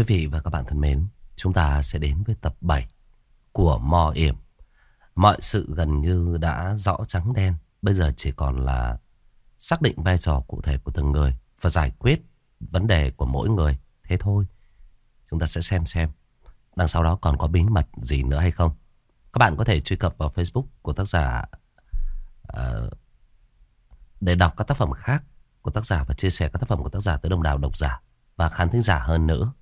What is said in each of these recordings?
Quý vị và các bạn thân mến, chúng ta sẽ đến với tập 7 của Mò Yểm. Mọi sự gần như đã rõ trắng đen, bây giờ chỉ còn là xác định vai trò cụ thể của từng người và giải quyết vấn đề của mỗi người. Thế thôi, chúng ta sẽ xem xem đằng sau đó còn có bí mật gì nữa hay không. Các bạn có thể truy cập vào Facebook của tác giả uh, để đọc các tác phẩm khác của tác giả và chia sẻ các tác phẩm của tác giả tới đồng đảo độc giả và khán thính giả hơn nữa.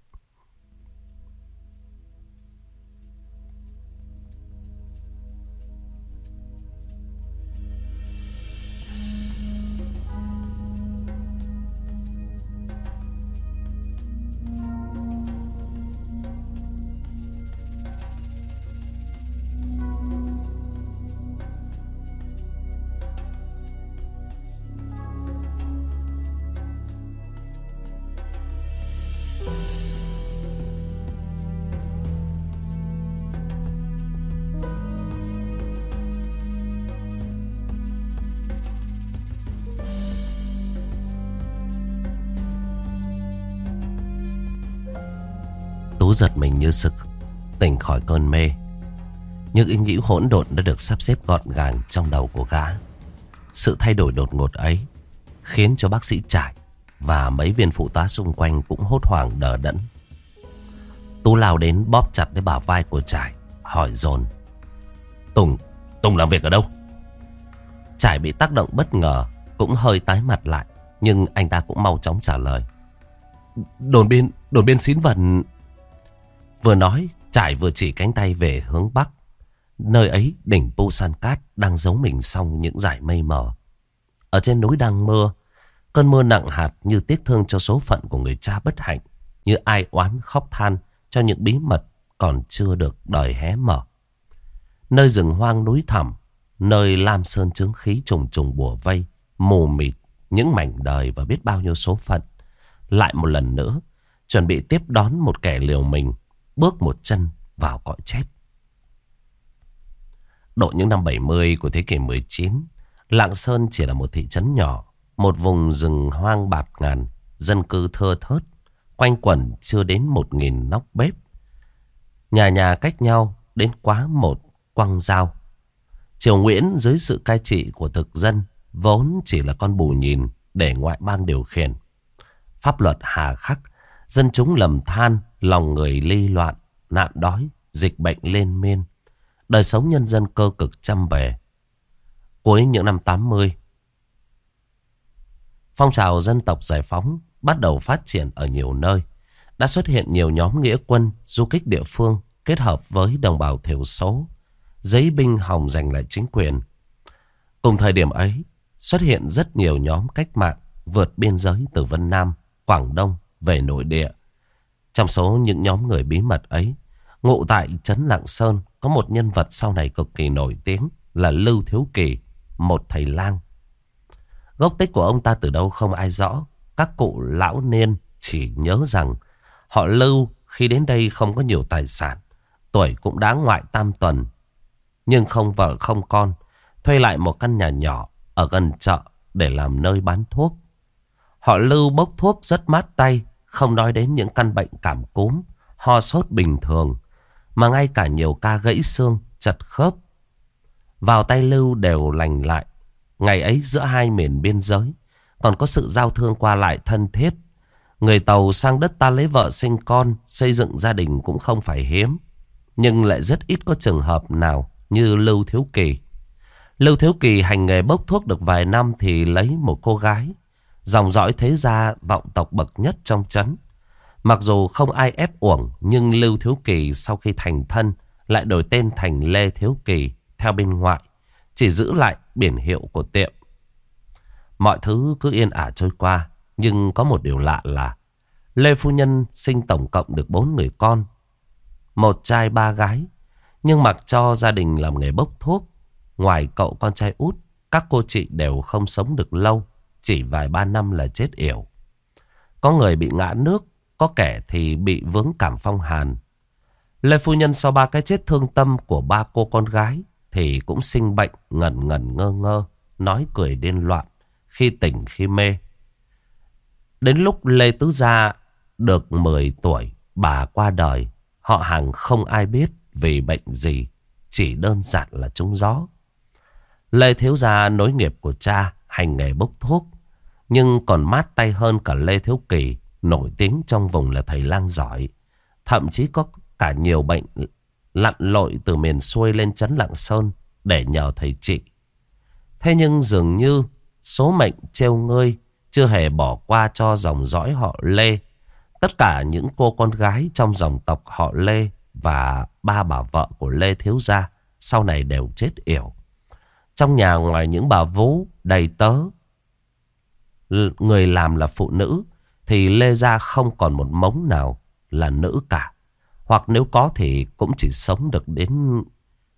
Cơn mê. Những ý nghĩ hỗn độn đã được sắp xếp gọn gàng trong đầu của gã. Sự thay đổi đột ngột ấy Khiến cho bác sĩ trải Và mấy viên phụ tá xung quanh cũng hốt hoảng đờ đẫn. Tú lao đến bóp chặt lấy bả vai của trải Hỏi dồn. Tùng, Tùng làm việc ở đâu? Trải bị tác động bất ngờ Cũng hơi tái mặt lại Nhưng anh ta cũng mau chóng trả lời. Đồn biên, đồn biên xín vần Vừa nói, trải vừa chỉ cánh tay về hướng Bắc. Nơi ấy, đỉnh Busan Cát đang giấu mình xong những dải mây mờ. Ở trên núi đang mưa, cơn mưa nặng hạt như tiếc thương cho số phận của người cha bất hạnh, như ai oán khóc than cho những bí mật còn chưa được đời hé mở. Nơi rừng hoang núi thẳm, nơi lam sơn chứng khí trùng trùng bùa vây, mù mịt, những mảnh đời và biết bao nhiêu số phận. Lại một lần nữa, chuẩn bị tiếp đón một kẻ liều mình bước một chân vào cõi chết. Độ những năm 70 của thế kỷ 19, Lạng Sơn chỉ là một thị trấn nhỏ, một vùng rừng hoang bạt ngàn, dân cư thưa thớt, quanh quẩn chưa đến một nghìn nóc bếp. Nhà nhà cách nhau đến quá một quăng dao. Triều Nguyễn dưới sự cai trị của thực dân vốn chỉ là con bù nhìn để ngoại bang điều khiển. Pháp luật hà khắc, dân chúng lầm than Lòng người ly loạn, nạn đói, dịch bệnh lên men. Đời sống nhân dân cơ cực chăm bề. Cuối những năm 80, phong trào dân tộc giải phóng bắt đầu phát triển ở nhiều nơi. Đã xuất hiện nhiều nhóm nghĩa quân, du kích địa phương kết hợp với đồng bào thiểu số, giấy binh hòng giành lại chính quyền. Cùng thời điểm ấy, xuất hiện rất nhiều nhóm cách mạng vượt biên giới từ Vân Nam, Quảng Đông về nội địa. Trong số những nhóm người bí mật ấy, ngụ tại Trấn Lạng Sơn có một nhân vật sau này cực kỳ nổi tiếng là Lưu Thiếu Kỳ, một thầy lang. Gốc tích của ông ta từ đâu không ai rõ. Các cụ lão niên chỉ nhớ rằng họ Lưu khi đến đây không có nhiều tài sản, tuổi cũng đã ngoại tam tuần. Nhưng không vợ không con, thuê lại một căn nhà nhỏ ở gần chợ để làm nơi bán thuốc. Họ Lưu bốc thuốc rất mát tay, không nói đến những căn bệnh cảm cúm, ho sốt bình thường, mà ngay cả nhiều ca gãy xương, chật khớp. Vào tay Lưu đều lành lại. Ngày ấy giữa hai miền biên giới, còn có sự giao thương qua lại thân thiết. Người Tàu sang đất ta lấy vợ sinh con, xây dựng gia đình cũng không phải hiếm. Nhưng lại rất ít có trường hợp nào như Lưu Thiếu Kỳ. Lưu Thiếu Kỳ hành nghề bốc thuốc được vài năm thì lấy một cô gái Dòng dõi thế gia vọng tộc bậc nhất trong chấn. Mặc dù không ai ép uổng, nhưng Lưu Thiếu Kỳ sau khi thành thân lại đổi tên thành Lê Thiếu Kỳ theo bên ngoại, chỉ giữ lại biển hiệu của tiệm. Mọi thứ cứ yên ả trôi qua, nhưng có một điều lạ là Lê Phu Nhân sinh tổng cộng được bốn người con, một trai ba gái, nhưng mặc cho gia đình làm nghề bốc thuốc, ngoài cậu con trai út, các cô chị đều không sống được lâu. Chỉ vài ba năm là chết yểu. Có người bị ngã nước, có kẻ thì bị vướng cảm phong hàn. Lê Phu Nhân sau ba cái chết thương tâm của ba cô con gái thì cũng sinh bệnh ngẩn ngẩn ngơ ngơ, nói cười điên loạn, khi tỉnh khi mê. Đến lúc Lê Tứ Gia được 10 tuổi, bà qua đời, họ hàng không ai biết vì bệnh gì, chỉ đơn giản là trúng gió. Lê Thiếu Gia nối nghiệp của cha, hành nghề bốc thuốc, nhưng còn mát tay hơn cả Lê Thiếu Kỳ, nổi tiếng trong vùng là thầy lang giỏi. Thậm chí có cả nhiều bệnh lặn lội từ miền xuôi lên chấn Lạng Sơn để nhờ thầy trị. Thế nhưng dường như số mệnh treo ngươi chưa hề bỏ qua cho dòng dõi họ Lê. Tất cả những cô con gái trong dòng tộc họ Lê và ba bà vợ của Lê Thiếu Gia sau này đều chết yểu. Trong nhà ngoài những bà vú đầy tớ, người làm là phụ nữ, thì Lê Gia không còn một mống nào là nữ cả. Hoặc nếu có thì cũng chỉ sống được đến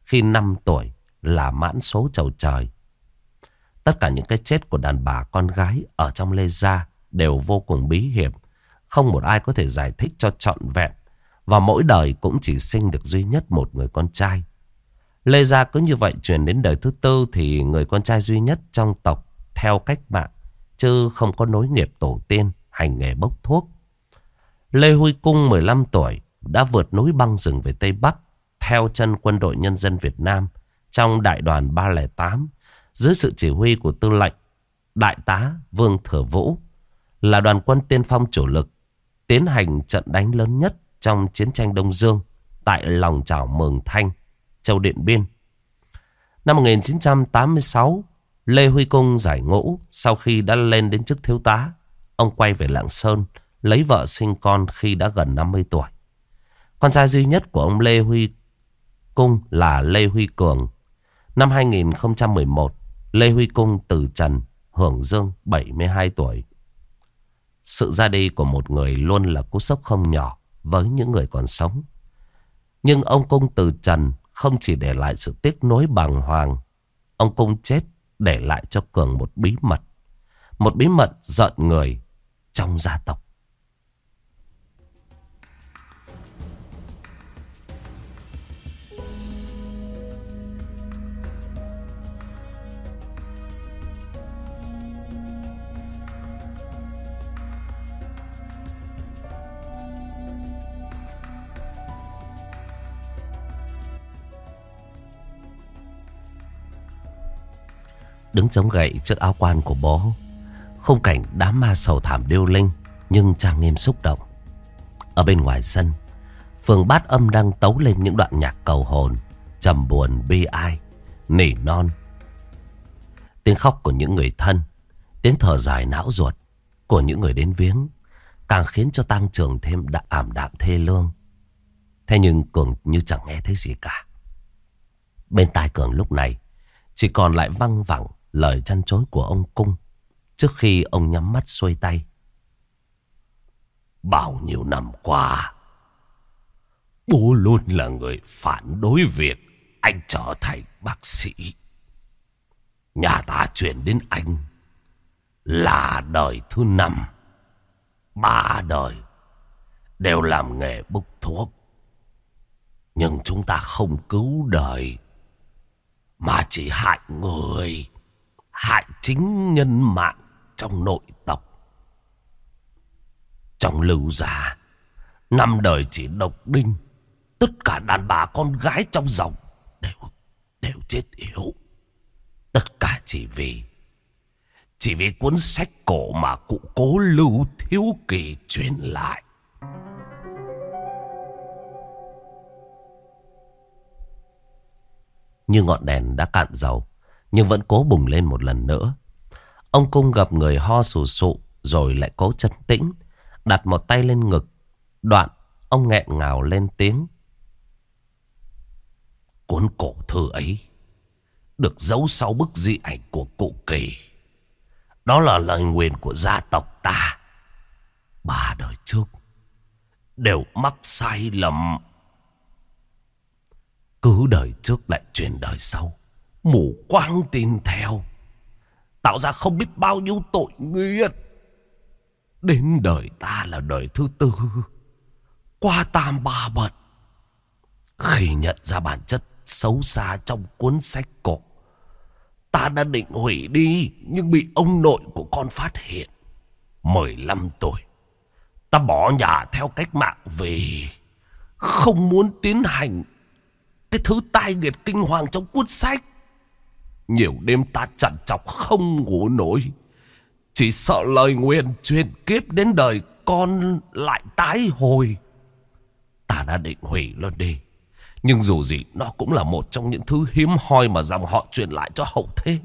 khi 5 tuổi là mãn số chầu trời. Tất cả những cái chết của đàn bà con gái ở trong Lê Gia đều vô cùng bí hiểm. Không một ai có thể giải thích cho trọn vẹn. Và mỗi đời cũng chỉ sinh được duy nhất một người con trai. Lê Gia cứ như vậy truyền đến đời thứ tư thì người con trai duy nhất trong tộc theo cách mạng. Chứ không có nối nghiệp tổ tiên hành nghề bốc thuốc. Lê Huy Cung 15 tuổi đã vượt núi băng rừng về Tây Bắc theo chân quân đội nhân dân Việt Nam trong đại đoàn 308 dưới sự chỉ huy của tư lệnh Đại tá Vương Thừa Vũ là đoàn quân tiên phong chủ lực tiến hành trận đánh lớn nhất trong chiến tranh Đông Dương tại lòng chảo Mường Thanh, Châu Điện Biên. Năm 1986, Lê Huy Cung giải ngũ sau khi đã lên đến chức thiếu tá. Ông quay về Lạng Sơn, lấy vợ sinh con khi đã gần 50 tuổi. Con trai duy nhất của ông Lê Huy Cung là Lê Huy Cường. Năm 2011, Lê Huy Cung từ trần, hưởng dương 72 tuổi. Sự ra đi của một người luôn là cú sốc không nhỏ với những người còn sống. Nhưng ông Cung từ trần không chỉ để lại sự tiếc nối bàng hoàng. Ông Cung chết để lại cho Cường một bí mật. Một bí mật giận người trong gia tộc. Đứng chống gậy trước áo quan của bố. Khung cảnh đám ma sầu thảm điêu linh Nhưng trang nghiêm xúc động. Ở bên ngoài sân Phường bát âm đang tấu lên những đoạn nhạc cầu hồn, trầm buồn, bi ai, Nỉ non. Tiếng khóc của những người thân, Tiếng thở dài não ruột Của những người đến viếng Càng khiến cho tăng trường thêm đạm, ảm đạm thê lương. Thế nhưng Cường như chẳng nghe thấy gì cả. Bên tai Cường lúc này Chỉ còn lại văng vẳng lời chăn chối của ông Cung trước khi ông nhắm mắt xuôi tay. Bao nhiêu năm qua, bố luôn là người phản đối việc anh trở thành bác sĩ. Nhà ta chuyển đến anh là đời thứ năm. Ba đời đều làm nghề bốc thuốc. Nhưng chúng ta không cứu đời mà chỉ hại người hại chính nhân mạng trong nội tộc. Trong lưu gia, năm đời chỉ độc đinh, tất cả đàn bà con gái trong dòng đều đều chết yếu. Tất cả chỉ vì chỉ vì cuốn sách cổ mà cụ cố lưu thiếu kỳ truyền lại. Như ngọn đèn đã cạn dầu nhưng vẫn cố bùng lên một lần nữa. Ông cung gặp người ho sù sụ rồi lại cố chân tĩnh, đặt một tay lên ngực. Đoạn, ông nghẹn ngào lên tiếng. Cuốn cổ thư ấy được giấu sau bức di ảnh của cụ kỳ. Đó là lời nguyền của gia tộc ta. Ba đời trước đều mắc sai lầm. Cứ đời trước lại truyền đời sau mù quáng tin theo. Tạo ra không biết bao nhiêu tội nghiệp đến đời ta là đời thứ tư. Qua tam ba bật khi nhận ra bản chất xấu xa trong cuốn sách cổ, ta đã định hủy đi nhưng bị ông nội của con phát hiện. 15 tuổi, Ta bỏ nhà theo cách mạng vì không muốn tiến hành cái thứ tai nghiệt kinh hoàng trong cuốn sách. Nhiều đêm ta chặn chọc không ngủ nổi. Chỉ sợ lời nguyện truyền kiếp đến đời con lại tái hồi. Ta đã định hủy luôn đi. Nhưng dù gì, nó cũng là một trong những thứ hiếm hoi mà dòng họ truyền lại cho hậu thế.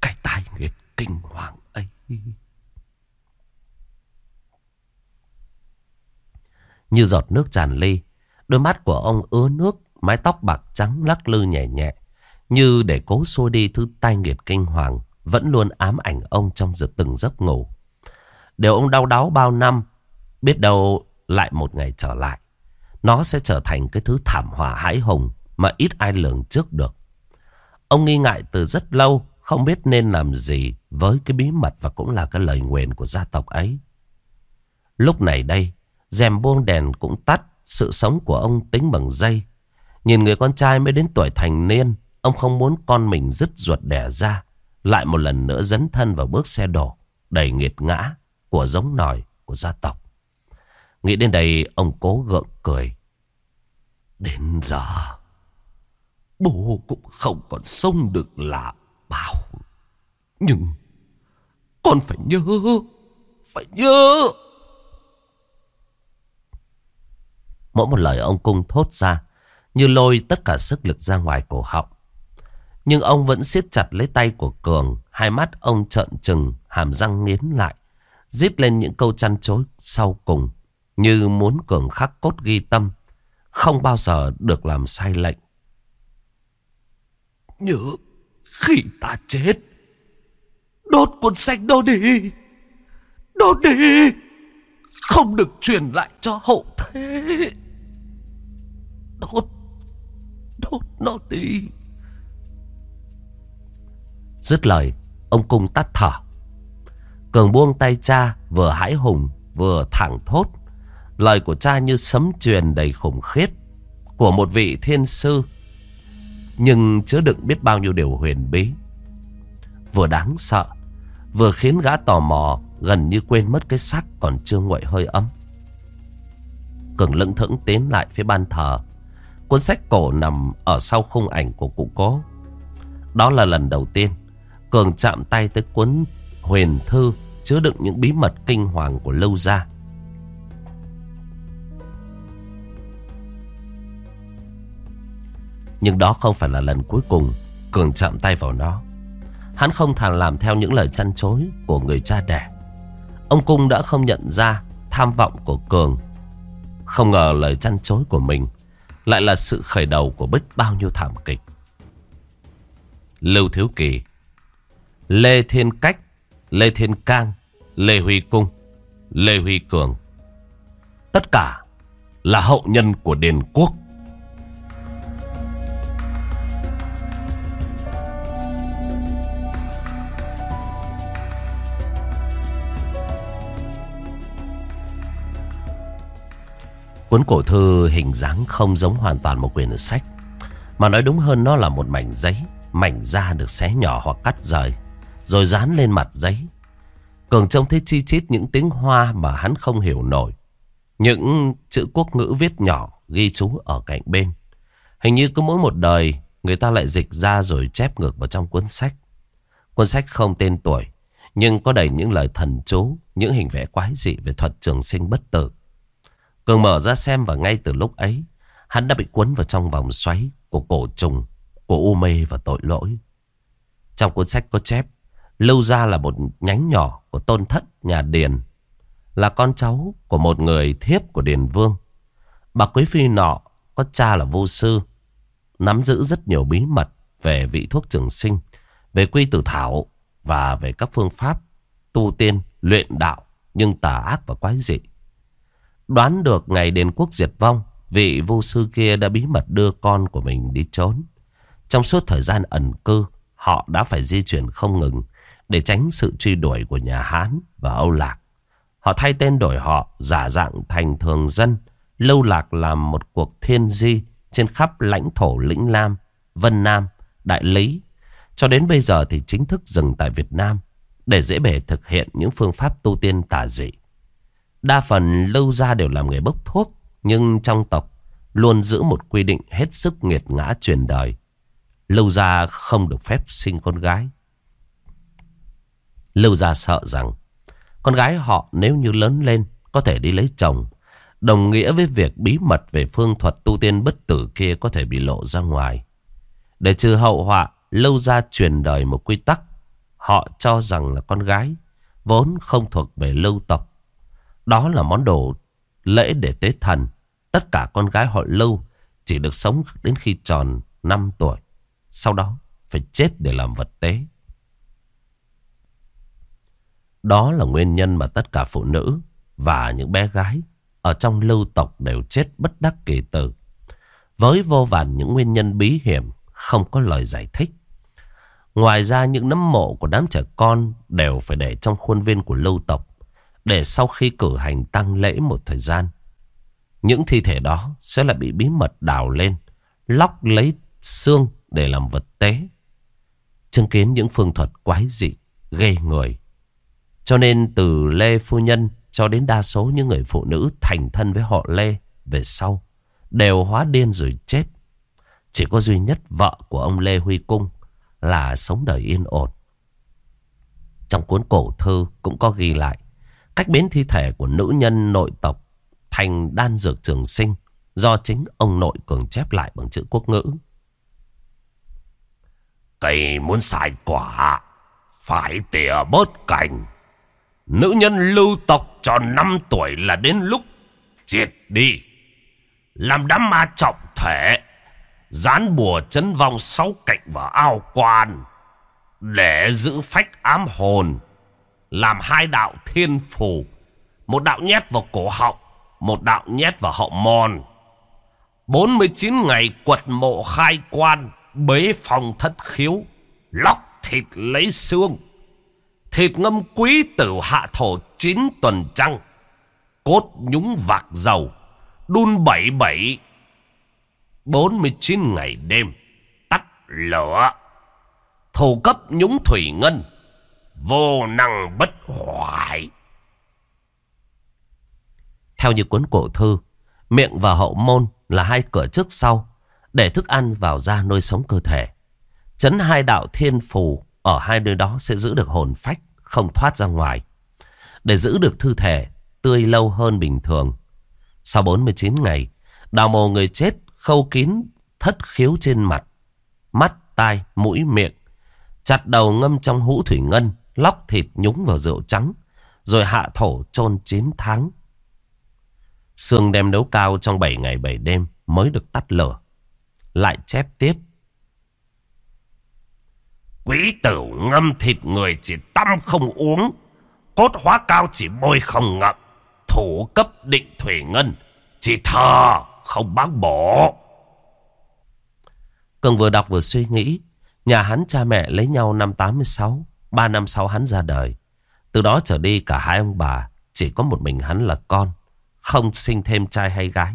Cái tai nghiệt kinh hoàng ấy. Như giọt nước tràn ly. Đôi mắt của ông ứa nước. Mái tóc bạc trắng lắc lư nhẹ nhẹ. Như để cố xua đi thứ tai nghiệt kinh hoàng. Vẫn luôn ám ảnh ông trong giật từng giấc ngủ. Điều ông đau đáu bao năm. Biết đâu lại một ngày trở lại. Nó sẽ trở thành cái thứ thảm họa hãi hùng mà ít ai lường trước được. Ông nghi ngại từ rất lâu, không biết nên làm gì với cái bí mật và cũng là cái lời nguyền của gia tộc ấy. Lúc này đây, rèm buông đèn cũng tắt, sự sống của ông tính bằng dây. Nhìn người con trai mới đến tuổi thành niên, ông không muốn con mình dứt ruột đẻ ra, lại một lần nữa dấn thân vào bước xe đổ, đầy nghiệt ngã của giống nòi của gia tộc. Nghĩ đến đây ông cố gượng cười. Đến giờ bố cũng không còn sống được là bao. Nhưng con phải nhớ, phải nhớ. Mỗi một lời ông cung thốt ra như lôi tất cả sức lực ra ngoài cổ họng. Nhưng ông vẫn siết chặt lấy tay của Cường, hai mắt ông trợn trừng, hàm răng nghiến lại, Giết lên những câu chăn chối sau cùng. Như muốn cường khắc cốt ghi tâm. Không bao giờ được làm sai lệnh. Nhớ khi ta chết Đốt cuốn sách đó đi. Đốt đi Không được truyền lại cho hậu thế. Đốt Đốt nó đi. Dứt lời, Ông cung tắt thở. Cường buông tay cha, Vừa hãi hùng, Vừa thẳng thốt. Lời của cha như sấm truyền đầy khủng khiếp Của một vị thiên sư, Nhưng chứa đựng biết bao nhiêu điều huyền bí. Vừa đáng sợ, Vừa khiến gã tò mò, Gần như quên mất cái xác còn chưa nguội hơi ấm. Cường lững thững tiến lại phía ban thờ. Cuốn sách cổ nằm ở sau khung ảnh của cụ cố. Đó là lần đầu tiên Cường chạm tay tới cuốn huyền thư, Chứa đựng những bí mật kinh hoàng của lâu gia. Nhưng đó không phải là lần cuối cùng Cường chạm tay vào nó. Hắn không thà làm theo những lời chăn chối Của người cha đẻ. Ông Cung đã không nhận ra Tham vọng của Cường. Không ngờ lời chăn chối của mình Lại là sự khởi đầu của biết bao nhiêu thảm kịch. Lưu Thiếu Kỳ Lê Thiên Cách, Lê Thiên Cang, Lê Huy Cung, Lê Huy Cường. Tất cả là hậu nhân của Điền Quốc. Cuốn cổ thư hình dáng không giống hoàn toàn một quyển sách, Mà nói đúng hơn nó là một mảnh giấy, Mảnh da được xé nhỏ hoặc cắt rời. Rồi dán lên mặt giấy. Cường trông thấy chi chít những tiếng hoa mà hắn không hiểu nổi. Những chữ quốc ngữ viết nhỏ ghi chú ở cạnh bên. Hình như cứ mỗi một đời Người ta lại dịch ra rồi chép ngược vào trong cuốn sách. Cuốn sách không tên tuổi Nhưng có đầy những lời thần chú Những hình vẽ quái dị về thuật trường sinh bất tử. Cường mở ra xem và ngay từ lúc ấy, hắn đã bị cuốn vào trong vòng xoáy của cổ trùng, của u mê và tội lỗi. Trong cuốn sách có chép, Lưu Gia là một nhánh nhỏ của tôn thất nhà Điền, là con cháu của một người thiếp của Điền Vương. Bà Quý Phi nọ có cha là vô sư, nắm giữ rất nhiều bí mật về vị thuốc trường sinh, về quy tử thảo và về các phương pháp tu tiên, luyện đạo nhưng tà ác và quái dị. Đoán được ngày đền quốc diệt vong, vị vô sư kia đã bí mật đưa con của mình đi trốn. Trong suốt thời gian ẩn cư, họ đã phải di chuyển không ngừng để tránh sự truy đuổi của nhà Hán và Âu Lạc. Họ thay tên đổi họ, giả dạng thành thường dân, lâu lạc làm một cuộc thiên di trên khắp lãnh thổ Lĩnh Lam, Vân Nam, Đại Lý. Cho đến bây giờ thì chính thức dừng tại Việt Nam để dễ bề thực hiện những phương pháp tu tiên tà dị. Đa phần lâu gia đều làm nghề bốc thuốc. Nhưng trong tộc luôn giữ một quy định hết sức nghiệt ngã truyền đời. Lâu gia không được phép sinh con gái. Lưu gia sợ rằng con gái họ nếu như lớn lên có thể đi lấy chồng. Đồng nghĩa với việc bí mật về phương thuật tu tiên bất tử kia có thể bị lộ ra ngoài. Để trừ hậu họa, Lưu gia truyền đời một quy tắc. Họ cho rằng là con gái vốn không thuộc về lưu tộc. Đó là món đồ lễ để tế thần. Tất cả con gái họ Lưu chỉ được sống đến khi tròn 5 tuổi. Sau đó phải chết để làm vật tế. Đó là nguyên nhân mà tất cả phụ nữ và những bé gái ở trong lưu tộc đều chết bất đắc kỳ tử. Với vô vàn những nguyên nhân bí hiểm không có lời giải thích. Ngoài ra những nấm mộ của đám trẻ con đều phải để trong khuôn viên của lưu tộc để sau khi cử hành tăng lễ một thời gian. Những thi thể đó sẽ lại bị bí mật đào lên, lóc lấy xương để làm vật tế. Chứng kiến những phương thuật quái dị, ghê người. Cho nên từ Lê Phu Nhân cho đến đa số những người phụ nữ thành thân với họ Lê về sau đều hóa điên rồi chết. Chỉ có duy nhất vợ của ông Lê Huy Cung là sống đời yên ổn. Trong cuốn cổ thư cũng có ghi lại cách biến thi thể của nữ nhân nội tộc thành đan dược trường sinh do chính ông nội cường chép lại bằng chữ quốc ngữ. Cây muốn xài quả, phải tỉa bớt cành. Nữ nhân lưu tộc tròn 5 tuổi là đến lúc triệt đi. Làm đám ma trọng thể, dán bùa chấn vong sáu cạnh vào ao quan. Để giữ phách ám hồn, làm hai đạo thiên phù. Một đạo nhét vào cổ họng, một đạo nhét vào hậu mòn. 49 ngày quật mộ khai quan, bế phòng thất khiếu, lóc thịt lấy xương. Thịt ngâm quý tử hạ thổ chín tuần trăng. Cốt nhúng vạc dầu, đun bảy bảy. 49 ngày đêm, tắt lửa. Thổ cấp nhúng thủy ngân, vô năng bất hoại. Theo như cuốn cổ thư, miệng và hậu môn là hai cửa trước sau để thức ăn vào ra nuôi sống cơ thể. Chấn hai đạo thiên phù ở hai nơi đó sẽ giữ được hồn phách, không thoát ra ngoài. Để giữ được thư thể tươi lâu hơn bình thường. Sau 49 ngày, đào mồ người chết khâu kín thất khiếu trên mặt, mắt, tai, mũi, miệng. Chặt đầu ngâm trong hũ thủy ngân, lóc thịt nhúng vào rượu trắng, rồi hạ thổ chôn 9 tháng. Sương đem nấu cao trong 7 ngày 7 đêm mới được tắt lửa. Lại chép tiếp. Quý tử ngâm thịt người chỉ tâm không uống. Cốt hóa cao chỉ bôi không ngậm. Thủ cấp định thủy ngân. Chỉ thờ không bác bỏ. Cường vừa đọc vừa suy nghĩ. Nhà hắn cha mẹ lấy nhau năm 86. Ba năm sau hắn ra đời. Từ đó trở đi cả hai ông bà. Chỉ có một mình hắn là con. Không sinh thêm trai hay gái.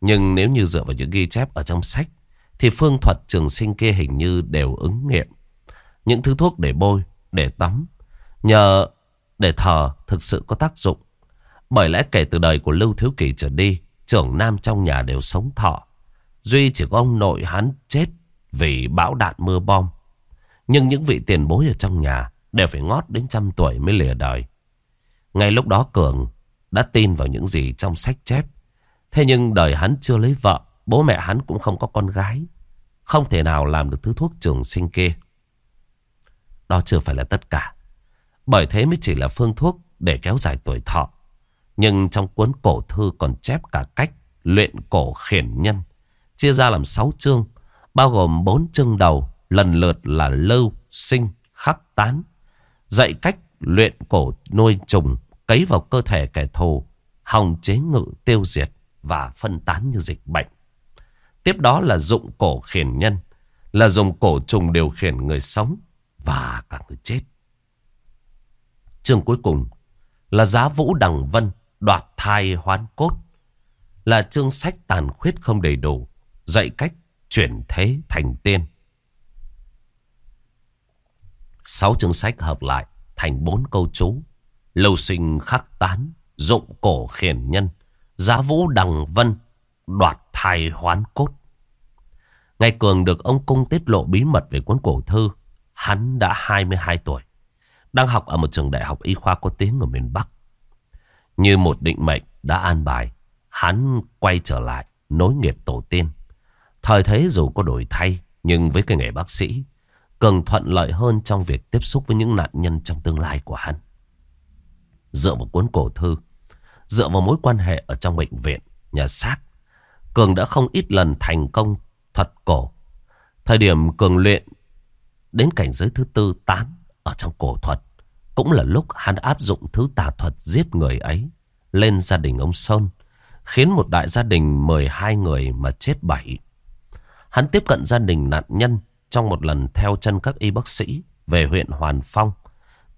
Nhưng nếu như dựa vào những ghi chép ở trong sách. Thì phương thuật trường sinh kia hình như đều ứng nghiệm. Những thứ thuốc để bôi, để tắm, nhờ để thờ thực sự có tác dụng. Bởi lẽ kể từ đời của Lưu Thiếu Kỳ trở đi, trưởng nam trong nhà đều sống thọ. Duy chỉ có ông nội hắn chết vì bão đạn mưa bom. Nhưng những vị tiền bối ở trong nhà đều phải ngót đến trăm tuổi mới lìa đời. Ngay lúc đó Cường đã tin vào những gì trong sách chép. Thế nhưng đời hắn chưa lấy vợ, bố mẹ hắn cũng không có con gái. Không thể nào làm được thứ thuốc trường sinh kia. Đó chưa phải là tất cả. Bởi thế mới chỉ là phương thuốc để kéo dài tuổi thọ. Nhưng trong cuốn cổ thư còn chép cả cách luyện cổ khiển nhân. Chia ra làm 6 chương, bao gồm 4 chương đầu, lần lượt là lưu, sinh, khắc tán. Dạy cách luyện cổ nuôi trùng, cấy vào cơ thể kẻ thù, hòng chế ngự tiêu diệt và phân tán như dịch bệnh. Tiếp đó là dụng cổ khiển nhân, là dùng cổ trùng điều khiển người sống và cả người chết. Chương cuối cùng là giá vũ đằng vân đoạt thai hoán cốt. Là chương sách tàn khuyết không đầy đủ, dạy cách chuyển thế thành tiên. Sáu chương sách hợp lại thành bốn câu chú. Lâu sinh khắc tán, dụng cổ khiển nhân, giá vũ đằng vân, đoạt thai hoán cốt. Ngày Cường được ông Cung tiết lộ bí mật về cuốn cổ thư. Hắn đã 22 tuổi. Đang học ở một trường đại học y khoa có tiếng ở miền Bắc. Như một định mệnh đã an bài. Hắn quay trở lại nối nghiệp tổ tiên. Thời thế dù có đổi thay. Nhưng với cái nghề bác sĩ. Cường thuận lợi hơn trong việc tiếp xúc với những nạn nhân trong tương lai của hắn. Dựa vào cuốn cổ thư. Dựa vào mối quan hệ ở trong bệnh viện, nhà xác. Cường đã không ít lần thành công thuật cổ. Thời điểm cường luyện đến cảnh giới thứ tư tán ở trong cổ thuật. Cũng là lúc hắn áp dụng thứ tà thuật giết người ấy lên gia đình ông Sơn. Khiến một đại gia đình 12 người mà chết bảy. Hắn tiếp cận gia đình nạn nhân trong một lần theo chân các y bác sĩ về huyện Hoàn Phong.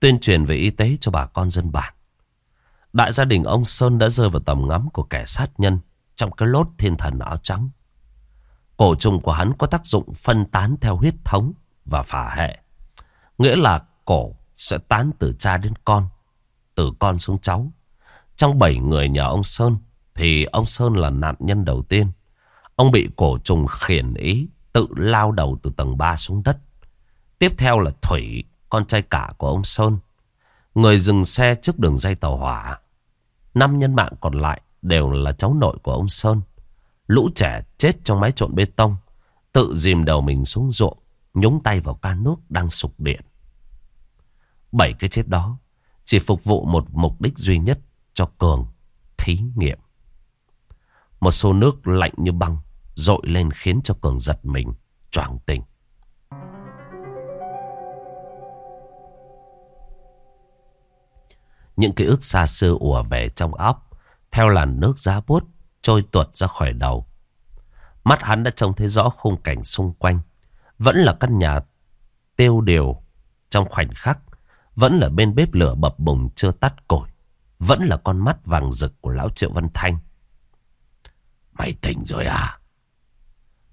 Tuyên truyền về y tế cho bà con dân bản. Đại gia đình ông Sơn đã rơi vào tầm ngắm của kẻ sát nhân trong cái lốt thiên thần áo trắng. Cổ trùng của hắn có tác dụng phân tán theo huyết thống và phả hệ. Nghĩa là cổ sẽ tán từ cha đến con, từ con xuống cháu. Trong bảy người nhà ông Sơn thì ông Sơn là nạn nhân đầu tiên. Ông bị cổ trùng khiển ý tự lao đầu từ tầng 3 xuống đất. Tiếp theo là Thủy, con trai cả của ông Sơn. Người dừng xe trước đường dây tàu hỏa. Năm nhân mạng còn lại đều là cháu nội của ông Sơn. Lũ trẻ chết trong máy trộn bê tông. Tự dìm đầu mình xuống ruộng. Nhúng tay vào ca nước đang sục điện. Bảy cái chết đó chỉ phục vụ một mục đích duy nhất cho Cường thí nghiệm. Một số nước lạnh như băng dội lên khiến cho Cường giật mình, choáng tỉnh. Những ký ức xa xưa ùa về trong óc, theo làn nước giá buốt trôi tuột ra khỏi đầu. Mắt hắn đã trông thấy rõ khung cảnh xung quanh. Vẫn là căn nhà tiêu điều trong khoảnh khắc. Vẫn là bên bếp lửa bập bùng chưa tắt cổi. Vẫn là con mắt vàng rực của lão Triệu Văn Thanh. Mày tỉnh rồi à?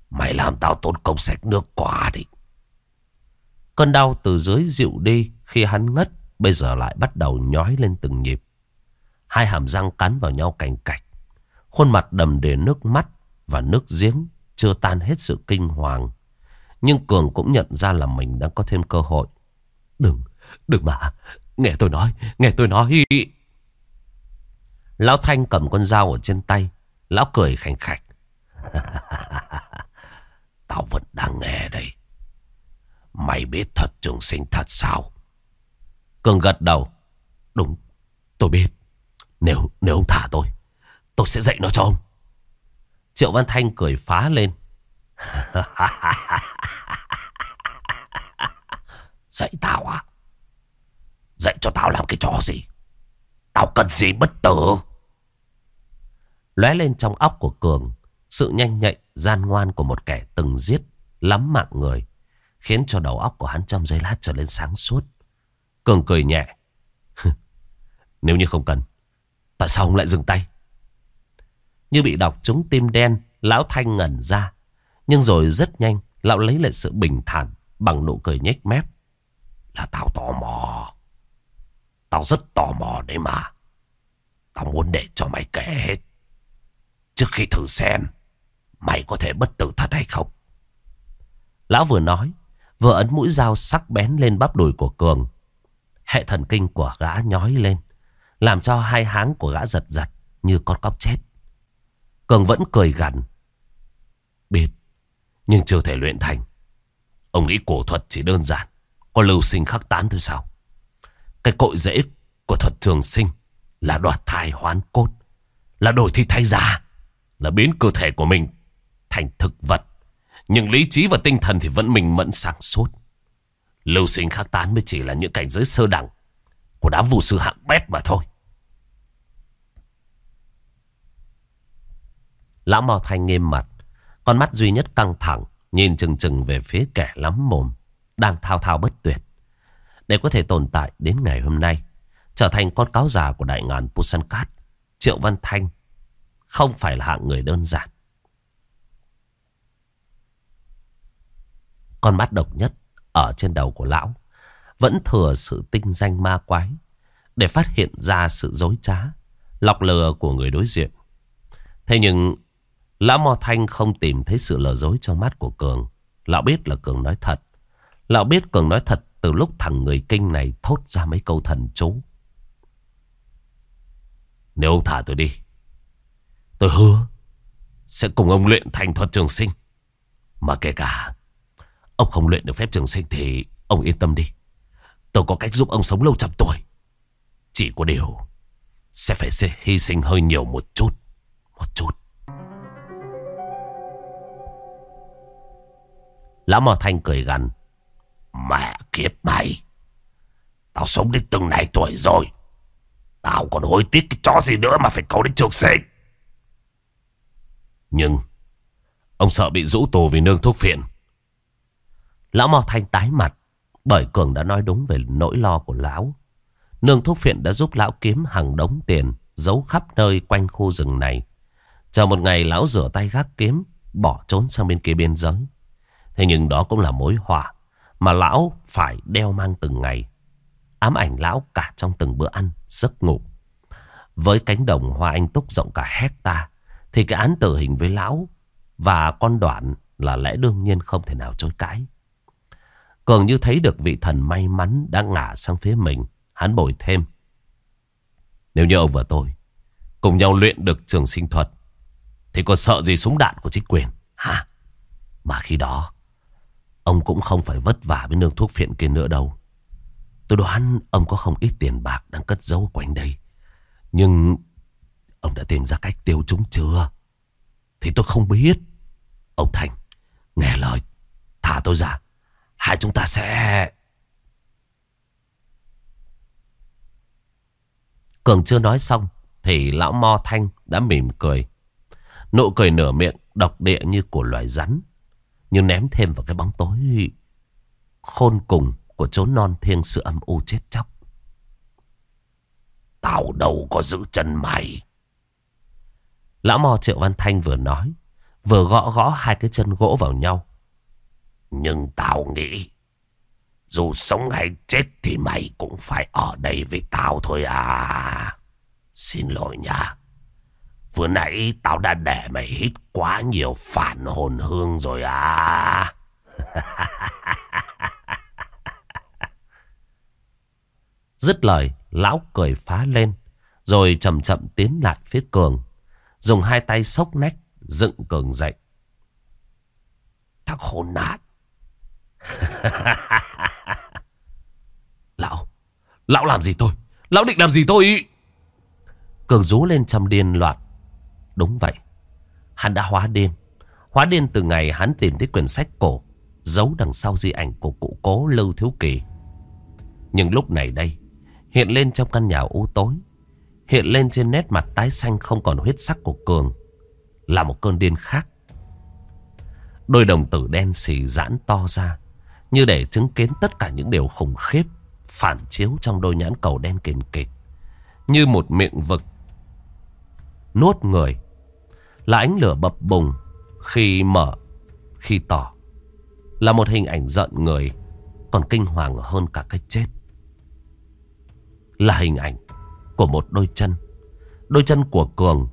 Mày làm tao tốn công sạch nước quá đi. Cơn đau từ dưới dịu đi khi hắn ngất. Bây giờ lại bắt đầu nhói lên từng nhịp. Hai hàm răng cắn vào nhau cành cạch. Khuôn mặt đầm đìa nước mắt và nước giếng chưa tan hết sự kinh hoàng. Nhưng Cường cũng nhận ra là mình đang có thêm cơ hội. Đừng, đừng mà. Nghe tôi nói, nghe tôi nói. Lão Thanh cầm con dao ở trên tay. Lão cười khành khạch. Tao vẫn đang nghe đây. Mày biết thật trường sinh thật sao? Cường gật đầu. Đúng, tôi biết. Nếu, nếu ông thả tôi, tôi sẽ dạy nó cho ông. Triệu Văn Thanh cười phá lên. dạy tao à? Dạy cho tao làm cái trò gì? Tao cần gì bất tử? lóe lên trong óc của Cường sự nhanh nhạy, gian ngoan của một kẻ từng giết lắm mạng người, khiến cho đầu óc của hắn trong giây lát trở lên sáng suốt. Cường cười nhẹ. Nếu như không cần, tại sao ông lại dừng tay? Như bị đọc trúng tim đen, lão Thanh ngẩn ra. Nhưng rồi rất nhanh, lão lấy lại sự bình thản bằng nụ cười nhếch mép. Là tao tò mò. Tao rất tò mò đấy mà. Tao muốn để cho mày kể hết. Trước khi thử xem, mày có thể bất tử thật hay không? Lão vừa nói, vừa ấn mũi dao sắc bén lên bắp đùi của Cường. Hệ thần kinh của gã nhói lên, làm cho hai háng của gã giật giật như con cóc chết. Cường vẫn cười gằn. Biết, nhưng chưa thể luyện thành. Ông nghĩ cổ thuật chỉ đơn giản, có lưu sinh khắc tán thôi sao? Cái cội rễ của thuật trường sinh là đoạt thai hoán cốt, là đổi thịt thay già, là biến cơ thể của mình thành thực vật. Nhưng lý trí và tinh thần thì vẫn mình mẫn sáng suốt. Lưu sinh khắc tán mới chỉ là những cảnh giới sơ đẳng của đám vũ sư hạng bét mà thôi. Lão Mao Thanh nghiêm mặt. Con mắt duy nhất căng thẳng. Nhìn chừng chừng về phía kẻ lắm mồm. Đang thao thao bất tuyệt. Để có thể tồn tại đến ngày hôm nay. Trở thành con cáo già của đại ngàn Pusan Cát. Triệu Văn Thanh. Không phải là hạng người đơn giản. Con mắt độc nhất ở trên đầu của lão. Vẫn thừa sự tinh danh ma quái. Để phát hiện ra sự dối trá. Lọc lừa của người đối diện. Thế nhưng Lão Mò Thanh không tìm thấy sự lừa dối trong mắt của Cường. Lão biết là Cường nói thật. Lão biết Cường nói thật từ lúc thằng người kinh này thốt ra mấy câu thần chú. Nếu ông thả tôi đi, tôi hứa sẽ cùng ông luyện thành thuật trường sinh. Mà kể cả ông không luyện được phép trường sinh thì ông yên tâm đi. Tôi có cách giúp ông sống lâu trăm tuổi. Chỉ có điều sẽ phải hy sinh hơi nhiều một chút. Một chút. Lão Mò Thanh cười gằn. Mẹ kiếp mày. Tao sống đến từng này tuổi rồi. Tao còn hối tiếc cái chó gì nữa mà phải cầu đến trường sinh. Nhưng ông sợ bị rũ tù vì nương thuốc phiện. Lão Mò Thanh tái mặt bởi Cường đã nói đúng về nỗi lo của lão. Nương thuốc phiện đã giúp lão kiếm hàng đống tiền giấu khắp nơi quanh khu rừng này. Chờ một ngày lão rửa tay gác kiếm bỏ trốn sang bên kia biên giới. Thế nhưng đó cũng là mối họa mà lão phải đeo mang từng ngày. Ám ảnh lão cả trong từng bữa ăn, giấc ngủ. Với cánh đồng hoa anh túc rộng cả hecta thì cái án tử hình với lão và con đoạn là lẽ đương nhiên không thể nào chối cãi. Cường như thấy được vị thần may mắn đã ngả sang phía mình. Hắn bồi thêm. Nếu như ông và tôi cùng nhau luyện được trường sinh thuật thì có sợ gì súng đạn của chính quyền? Hả? Mà khi đó ông cũng không phải vất vả với nương thuốc phiện kia nữa đâu. Tôi đoán ông có không ít tiền bạc đang cất giấu quanh đây. Nhưng ông đã tìm ra cách tiêu chúng chưa? Thì tôi không biết. Ông Thành, nghe lời, thả tôi ra. Hai chúng ta sẽ... Cường chưa nói xong thì lão Mo Thanh đã mỉm cười. Nụ cười nửa miệng độc địa như của loài rắn như ném thêm vào cái bóng tối khôn cùng của chốn non thiêng sự âm u chết chóc. Tao đâu có giữ chân mày. Lão mò Triệu Văn Thanh vừa nói, vừa gõ gõ hai cái chân gỗ vào nhau. Nhưng tao nghĩ, dù sống hay chết thì mày cũng phải ở đây với tao thôi à. Xin lỗi nha. Vừa nãy tao đã để mày hít quá nhiều phản hồn hương rồi à. Dứt lời, lão cười phá lên, rồi chậm chậm tiến lại phía Cường. Dùng hai tay sốc nách, dựng Cường dậy. Thằng khốn nạn. lão, lão làm gì tôi? Lão định làm gì tôi? Cường rú lên trăm điên loạn. Đúng vậy, hắn đã hóa điên. Hóa điên từ ngày hắn tìm thấy quyển sách cổ, giấu đằng sau di ảnh của cụ cố Lưu Thiếu Kỳ. Nhưng lúc này đây, hiện lên trong căn nhà u tối, hiện lên trên nét mặt tái xanh không còn huyết sắc của Cường, là một cơn điên khác. Đôi đồng tử đen xì giãn to ra, như để chứng kiến tất cả những điều khủng khiếp phản chiếu trong đôi nhãn cầu đen kền kịch. như một miệng vực nuốt người, là ánh lửa bập bùng khi mở, khi tỏ, là một hình ảnh giận người còn kinh hoàng hơn cả cái chết là hình ảnh của một đôi chân. Đôi chân của Cường,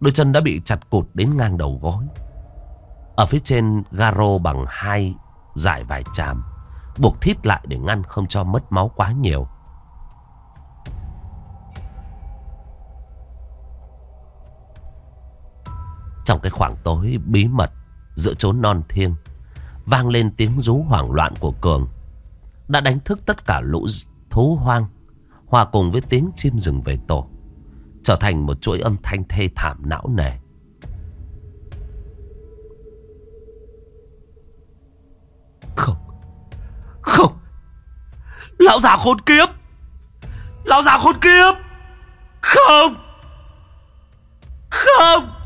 đôi chân đã bị chặt cụt đến ngang đầu gối. Ở phía trên garo bằng hai dải vải chàm, buộc thít lại để ngăn không cho mất máu quá nhiều. Trong cái khoảng tối bí mật giữa chốn non thiêng, vang lên tiếng rú hoảng loạn của Cường. Đã đánh thức tất cả lũ thú hoang hòa cùng với tiếng chim rừng về tổ, trở thành một chuỗi âm thanh thê thảm não nề. Không, không, lão già khốn kiếp, lão già khốn kiếp, không, không.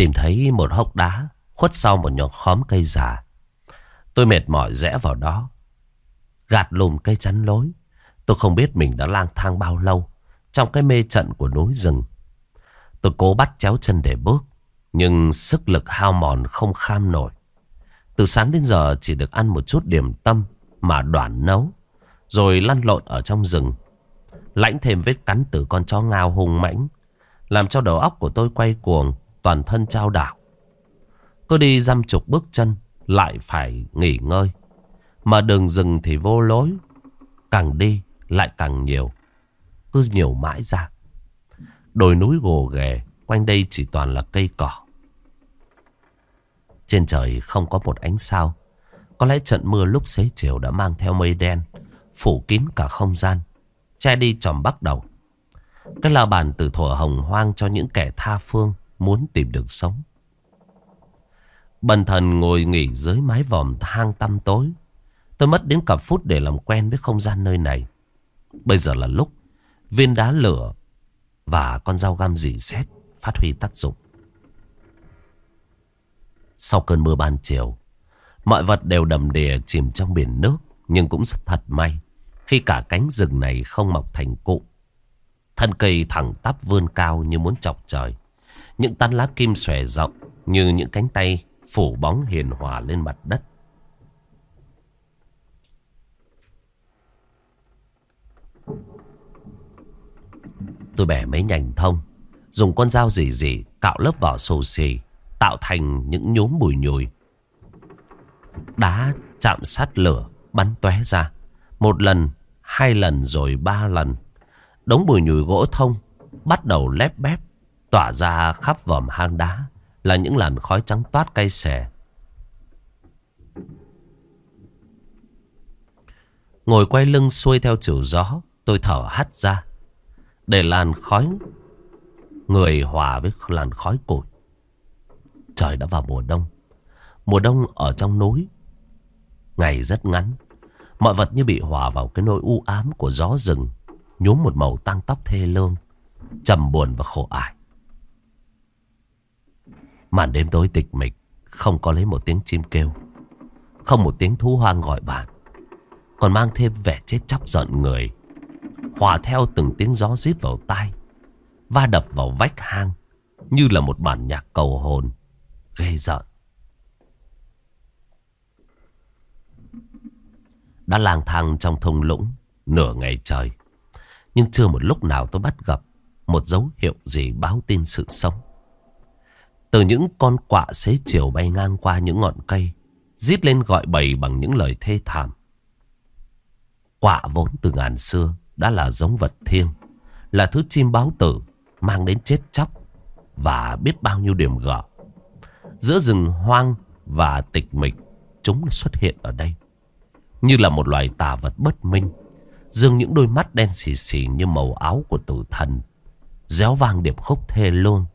Tìm thấy một hốc đá khuất sau một nhóm khóm cây già. Tôi mệt mỏi rẽ vào đó. Gạt lùm cây chắn lối. Tôi không biết mình đã lang thang bao lâu. trong cái mê trận của núi rừng. Tôi cố bắt chéo chân để bước, nhưng sức lực hao mòn không kham nổi. Từ sáng đến giờ chỉ được ăn một chút điểm tâm mà đoạn nấu, rồi lăn lộn ở trong rừng. Lãnh thêm vết cắn từ con chó ngao hung mãnh, làm cho đầu óc của tôi quay cuồng, toàn thân trao đảo. Cứ đi dăm chục bước chân, lại phải nghỉ ngơi. Mà đường rừng thì vô lối, càng đi lại càng nhiều. Cứ nhiều mãi ra. Đồi núi gồ ghề, quanh đây chỉ toàn là cây cỏ. Trên trời không có một ánh sao. Có lẽ trận mưa lúc xế chiều đã mang theo mây đen, phủ kín cả không gian, che đi tròm bắt đầu. Cái la bàn từ thuở hồng hoang cho những kẻ tha phương muốn tìm được sống. Bần thần ngồi nghỉ dưới mái vòm hang tăm tối. Tôi mất đến cả phút để làm quen với không gian nơi này. Bây giờ là lúc viên đá lửa và con dao găm dì xét phát huy tác dụng. Sau cơn mưa ban chiều, mọi vật đều đầm đìa chìm trong biển nước, nhưng cũng rất thật may khi cả cánh rừng này không mọc thành cụ. Thân cây thẳng tắp vươn cao như muốn chọc trời. Những tán lá kim xòe rộng như những cánh tay phủ bóng hiền hòa lên mặt đất. Tôi bẻ mấy nhành thông, dùng con dao dì dì cạo lớp vỏ xù xì, tạo thành những nhúm bùi nhùi. Đá chạm sát lửa, bắn tóe ra. Một lần, hai lần rồi ba lần. Đống bùi nhùi gỗ thông bắt đầu lép bép, tỏa ra khắp vòm hang đá là những làn khói trắng toát cay xè. Ngồi quay lưng xuôi theo chiều gió, tôi thở hắt ra. Để làn khói người hòa với làn khói cội Trời đã vào mùa đông. Mùa đông ở trong núi. Ngày rất ngắn. Mọi vật như bị hòa vào cái nỗi u ám của gió rừng. Nhúm một màu tăng tóc thê lương. trầm buồn và khổ ải. Màn đêm tối tịch mịch. Không có lấy một tiếng chim kêu. Không một tiếng thú hoang gọi bạn. Còn mang thêm vẻ chết chóc giận người. Hòa theo từng tiếng gió rít vào tai. Va đập vào vách hang. Như là một bản nhạc cầu hồn, ghê giận. Đã lang thang trong thung lũng nửa ngày trời. Nhưng chưa một lúc nào tôi bắt gặp một dấu hiệu gì báo tin sự sống. Từ những con quạ xế chiều bay ngang qua những ngọn cây, rít lên gọi bầy bằng những lời thê thảm. Quạ vốn từ ngàn xưa đã là giống vật thiêng, là thứ chim báo tử mang đến chết chóc và biết bao nhiêu điểm gở. Giữa rừng hoang và tịch mịch Chúng xuất hiện ở đây Như là một loài tà vật bất minh Dương những đôi mắt đen xì xì Như màu áo của tử thần Réo vang điệp khúc thê lương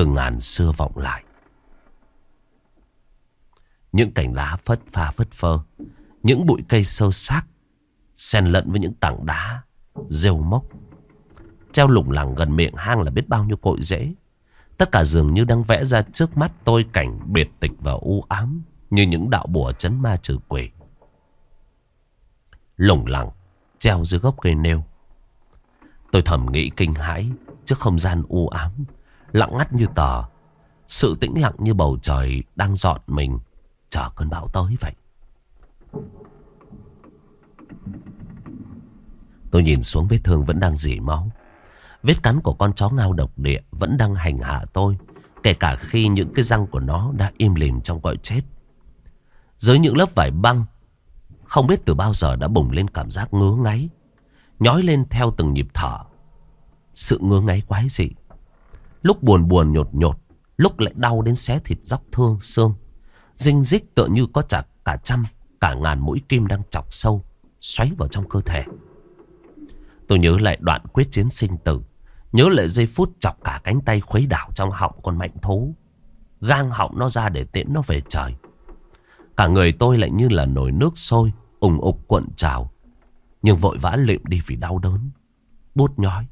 từ ngàn xưa vọng lại Những cành lá phất pha phất phơ Những bụi cây sâu sắc Xen lẫn với những tảng đá Rêu mốc Treo lủng lẳng gần miệng hang là biết bao nhiêu cội rễ Tất cả dường như đang vẽ ra trước mắt tôi cảnh biệt tịch và u ám như những đạo bùa chấn ma trừ quỷ. Lủng lẳng, treo dưới gốc cây nêu. Tôi thầm nghĩ kinh hãi trước không gian u ám, lặng ngắt như tờ. Sự tĩnh lặng như bầu trời đang dọn mình, chờ cơn bão tới vậy. Tôi nhìn xuống vết thương vẫn đang dỉ máu. Vết cắn của con chó ngao độc địa vẫn đang hành hạ tôi. Kể cả khi những cái răng của nó đã im lìm trong cõi chết. Dưới những lớp vải băng, không biết từ bao giờ đã bùng lên cảm giác ngứa ngáy. Nhói lên theo từng nhịp thở. Sự ngứa ngáy quái dị. Lúc buồn buồn nhột nhột, lúc lại đau đến xé thịt dóc thương, xương. Dinh dích tựa như có chặt cả trăm, cả ngàn mũi kim đang chọc sâu, xoáy vào trong cơ thể. Tôi nhớ lại đoạn quyết chiến sinh tử. Nhớ lại giây phút chọc cả cánh tay khuấy đảo trong họng con mạnh thú. Gang họng nó ra để tiễn nó về trời. Cả người tôi lại như là nồi nước sôi, ủng ục cuộn trào. Nhưng vội vã lịm đi vì đau đớn. Bút nhói.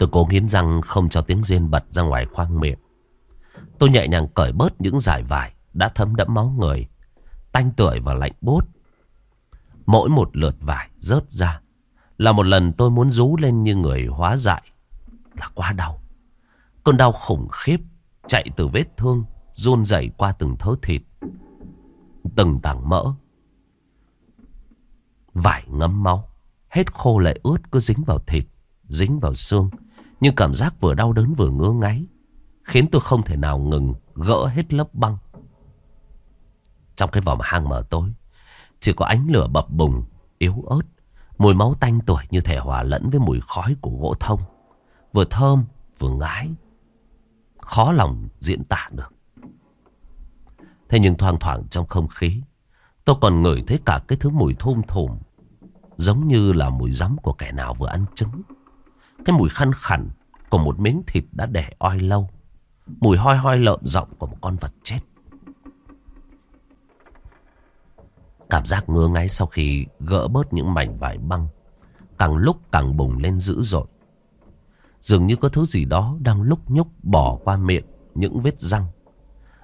Tôi cố nghiến răng không cho tiếng rên bật ra ngoài khoang miệng. Tôi nhẹ nhàng cởi bớt những giải vải đã thấm đẫm máu người. Tanh tưởi và lạnh bốt Mỗi một lượt vải rớt ra là một lần tôi muốn rú lên như người hóa dại. Là quá đau. Cơn đau khủng khiếp chạy từ vết thương, run rẩy qua từng thớ thịt. Từng tảng mỡ. Vải ngấm máu. Hết khô lại ướt cứ dính vào thịt. Dính vào xương. Nhưng cảm giác vừa đau đớn vừa ngứa ngáy. Khiến tôi không thể nào ngừng gỡ hết lớp băng. Trong cái vòng hang mở tối. Chỉ có ánh lửa bập bùng, yếu ớt. Mùi máu tanh tuổi như thể hòa lẫn với mùi khói của gỗ thông. Vừa thơm, vừa ngái. Khó lòng diễn tả được. Thế nhưng thoang thoảng trong không khí. Tôi còn ngửi thấy cả cái thứ mùi thum thùm. Giống như là mùi rắm của kẻ nào vừa ăn trứng. Cái mùi khăn khẳng của một miếng thịt đã để oi lâu. Mùi hoi hoi lợn rộng của một con vật chết. Cảm giác ngứa ngáy sau khi gỡ bớt những mảnh vải băng. Càng lúc càng bùng lên dữ dội. Dường như có thứ gì đó đang lúc nhúc bỏ qua miệng những vết răng.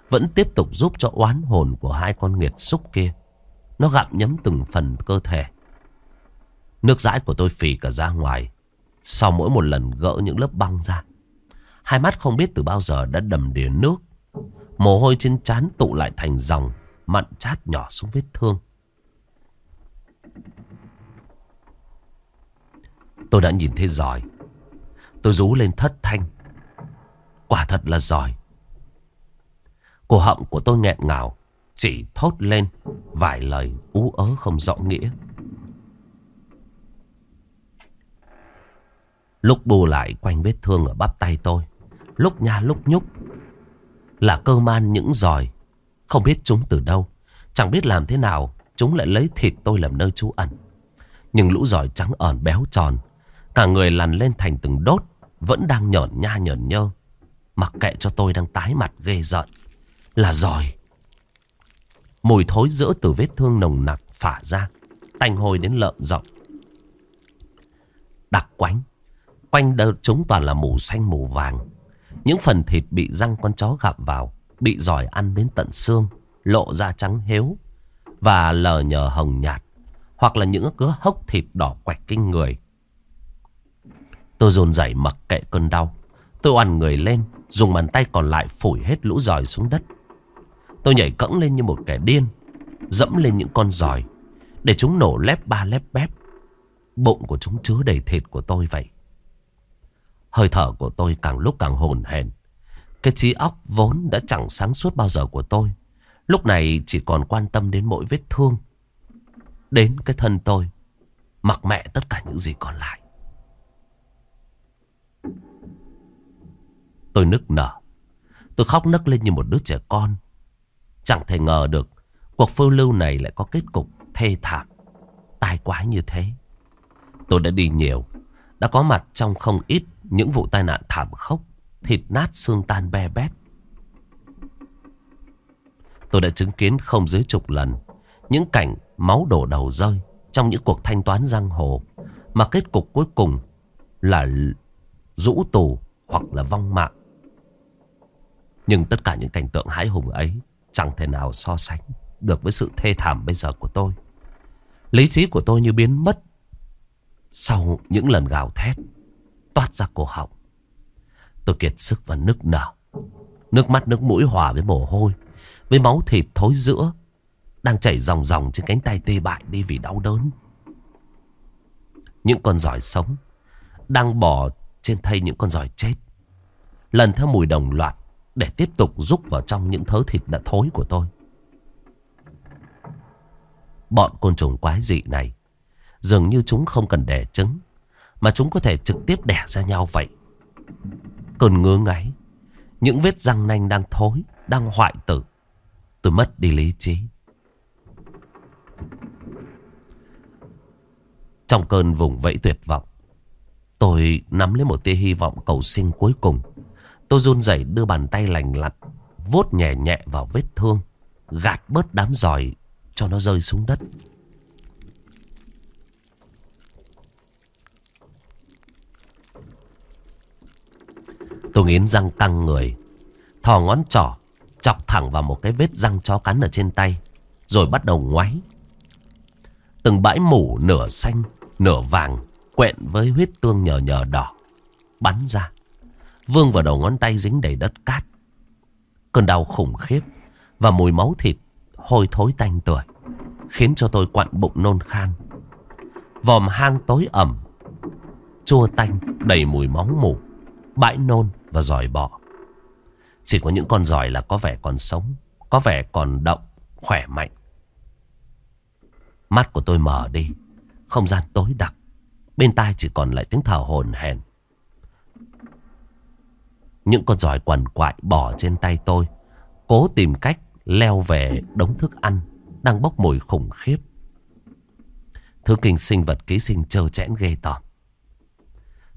Vẫn tiếp tục giúp cho oán hồn của hai con nghiệt xúc kia. Nó gặm nhấm từng phần cơ thể. Nước dãi của tôi phì cả ra ngoài. Sau mỗi một lần gỡ những lớp băng ra. Hai mắt không biết từ bao giờ đã đầm đìa nước. Mồ hôi trên trán tụ lại thành dòng. Mặn chát nhỏ xuống vết thương. Tôi đã nhìn thấy giỏi. Tôi rú lên thất thanh. Quả thật là giỏi. Cổ họng của tôi nghẹn ngào. Chỉ thốt lên vài lời ú ớ không rõ nghĩa. Lúc bù lại quanh vết thương ở bắp tay tôi. Lúc nha lúc nhúc. Là cơ man những giỏi. Không biết chúng từ đâu. Chẳng biết làm thế nào. Chúng lại lấy thịt tôi làm nơi trú ẩn. Nhưng lũ giỏi trắng ẩn béo tròn. Cả người lằn lên thành từng đốt. Vẫn đang nhởn nha nhởn nhơ. Mặc kệ cho tôi đang tái mặt ghê giận. Là giỏi. Mùi thối giữa từ vết thương nồng nặc phả ra. Tanh hôi đến lợn rộng. Đặc quánh. Quanh đợt chúng toàn là mù xanh mù vàng. Những phần thịt bị răng con chó gặm vào. Bị giỏi ăn đến tận xương. Lộ ra trắng héo. Và lờ nhờ hồng nhạt. Hoặc là những cứa hốc thịt đỏ quạch kinh người. Tôi dồn dậy mặc kệ cơn đau. Tôi oằn người lên. Dùng bàn tay còn lại phủi hết lũ giỏi xuống đất. Tôi nhảy cẫng lên như một kẻ điên. Dẫm lên những con giỏi. Để chúng nổ lép ba lép bép. Bụng của chúng chứa đầy thịt của tôi vậy. Hơi thở của tôi càng lúc càng hồn hển. Cái trí óc vốn đã chẳng sáng suốt bao giờ của tôi. Lúc này chỉ còn quan tâm đến mỗi vết thương. Đến cái thân tôi. Mặc mẹ tất cả những gì còn lại. Tôi nức nở. Tôi khóc nấc lên như một đứa trẻ con. Chẳng thể ngờ được cuộc phiêu lưu này lại có kết cục thê thảm, tai quái như thế. Tôi đã đi nhiều, đã có mặt trong không ít những vụ tai nạn thảm khốc, thịt nát xương tan be bét. Tôi đã chứng kiến không dưới chục lần những cảnh máu đổ đầu rơi trong những cuộc thanh toán giang hồ mà kết cục cuối cùng là rũ tù hoặc là vong mạng. Nhưng tất cả những cảnh tượng hãi hùng ấy chẳng thể nào so sánh được với sự thê thảm bây giờ của tôi. Lý trí của tôi như biến mất sau những lần gào thét toát ra cổ họng. Tôi kiệt sức và nức nở. Nước mắt nước mũi hòa với mồ hôi, với máu thịt thối giữa đang chảy ròng ròng trên cánh tay tê bại đi vì đau đớn. Những con giỏi sống đang bò trên thây những con giỏi chết. Lần theo mùi đồng loạt để tiếp tục rúc vào trong những thớ thịt đã thối của tôi. Bọn côn trùng quái dị này dường như chúng không cần đẻ trứng mà chúng có thể trực tiếp đẻ ra nhau vậy. Cơn ngứa ngáy, những vết răng nanh đang thối, đang hoại tử. Tôi mất đi lý trí. Trong cơn vùng vẫy tuyệt vọng, tôi nắm lấy một tia hy vọng cầu sinh cuối cùng. Tôi run rẩy đưa bàn tay lành lặn, vuốt nhẹ nhẹ vào vết thương, gạt bớt đám giỏi cho nó rơi xuống đất. Tôi nghiến răng căng người, Thò ngón trỏ Chọc thẳng vào một cái vết răng chó cắn ở trên tay Rồi bắt đầu ngoáy. Từng bãi mủ nửa xanh Nửa vàng Quẹn với huyết tương nhờ nhờ đỏ Bắn ra. Vương vào đầu ngón tay dính đầy đất cát. Cơn đau khủng khiếp Và mùi máu thịt hôi thối tanh tưởi Khiến cho tôi quặn bụng nôn khan. Vòm hang tối ẩm Chua tanh đầy mùi máu mủ Bãi nôn và giỏi bọ. Chỉ có những con giỏi là có vẻ còn sống, Có vẻ còn động Khỏe mạnh. Mắt của tôi mở đi, Không gian tối đặc, Bên tai chỉ còn lại tiếng thở hồn hển. Những con giỏi quằn quại bỏ trên tay tôi, Cố tìm cách leo về đống thức ăn Đang bốc mùi khủng khiếp. Thứ kinh sinh vật ký sinh trơ chẽn ghê tởm.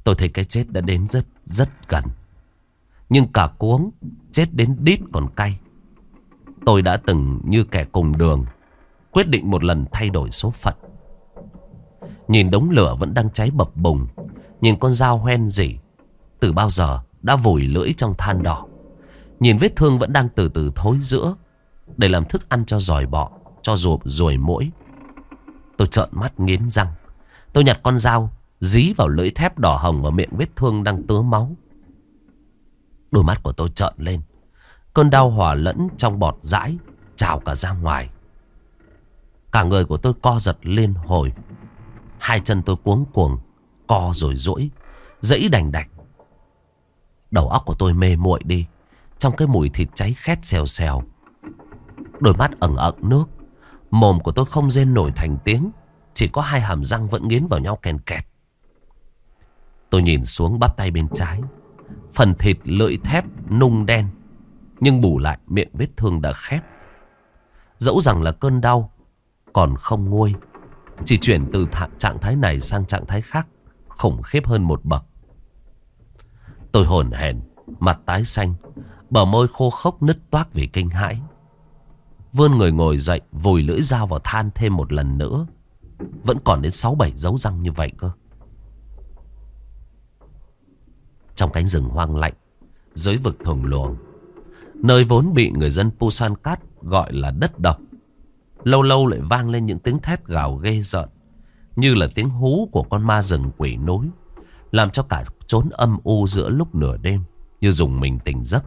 Tôi thấy cái chết đã đến rất rất gần. Nhưng cả cuống, Chết đến đít còn cay. Tôi đã từng như kẻ cùng đường, Quyết định một lần thay đổi số phận. Nhìn đống lửa vẫn đang cháy bập bùng, Nhìn con dao hoen dỉ, Từ bao giờ đã vùi lưỡi trong than đỏ. Nhìn vết thương vẫn đang từ từ thối giữa, Để làm thức ăn cho giỏi bọ, Cho ruột ruồi mũi. Tôi trợn mắt nghiến răng. Tôi nhặt con dao, Dí vào lưỡi thép đỏ hồng Và miệng vết thương đang tứa máu. Đôi mắt của tôi trợn lên. Cơn đau hòa lẫn trong bọt dãi Trào cả ra ngoài. Cả người của tôi co giật lên hồi. Hai chân tôi cuống cuồng Co rồi rũi, Dẫy đành đạch. Đầu óc của tôi mê muội đi Trong cái mùi thịt cháy khét xèo xèo. Đôi mắt ẩn ẩn nước Mồm của tôi không rên nổi thành tiếng Chỉ có hai hàm răng vẫn nghiến vào nhau kèn kẹt. Tôi nhìn xuống bắp tay bên trái. Phần thịt lưỡi thép nung đen, Nhưng bù lại miệng vết thương đã khép. Dẫu rằng là cơn đau, Còn không nguôi, Chỉ chuyển từ trạng thái này sang trạng thái khác, Khủng khiếp hơn một bậc. Tôi hồn hển, Mặt tái xanh, Bờ môi khô khốc nứt toác vì kinh hãi. Vươn người ngồi dậy, Vùi lưỡi dao vào than thêm một lần nữa. Vẫn còn đến 6-7 dấu răng như vậy cơ. Trong cánh rừng hoang lạnh, Dưới vực thùng luồng, Nơi vốn bị người dân Pusan Cát Gọi là đất độc. Lâu lâu lại vang lên những tiếng thét gào ghê rợn, Như là tiếng hú của con ma rừng quỷ núi, Làm cho cả chốn âm u giữa lúc nửa đêm Như dùng mình tỉnh giấc.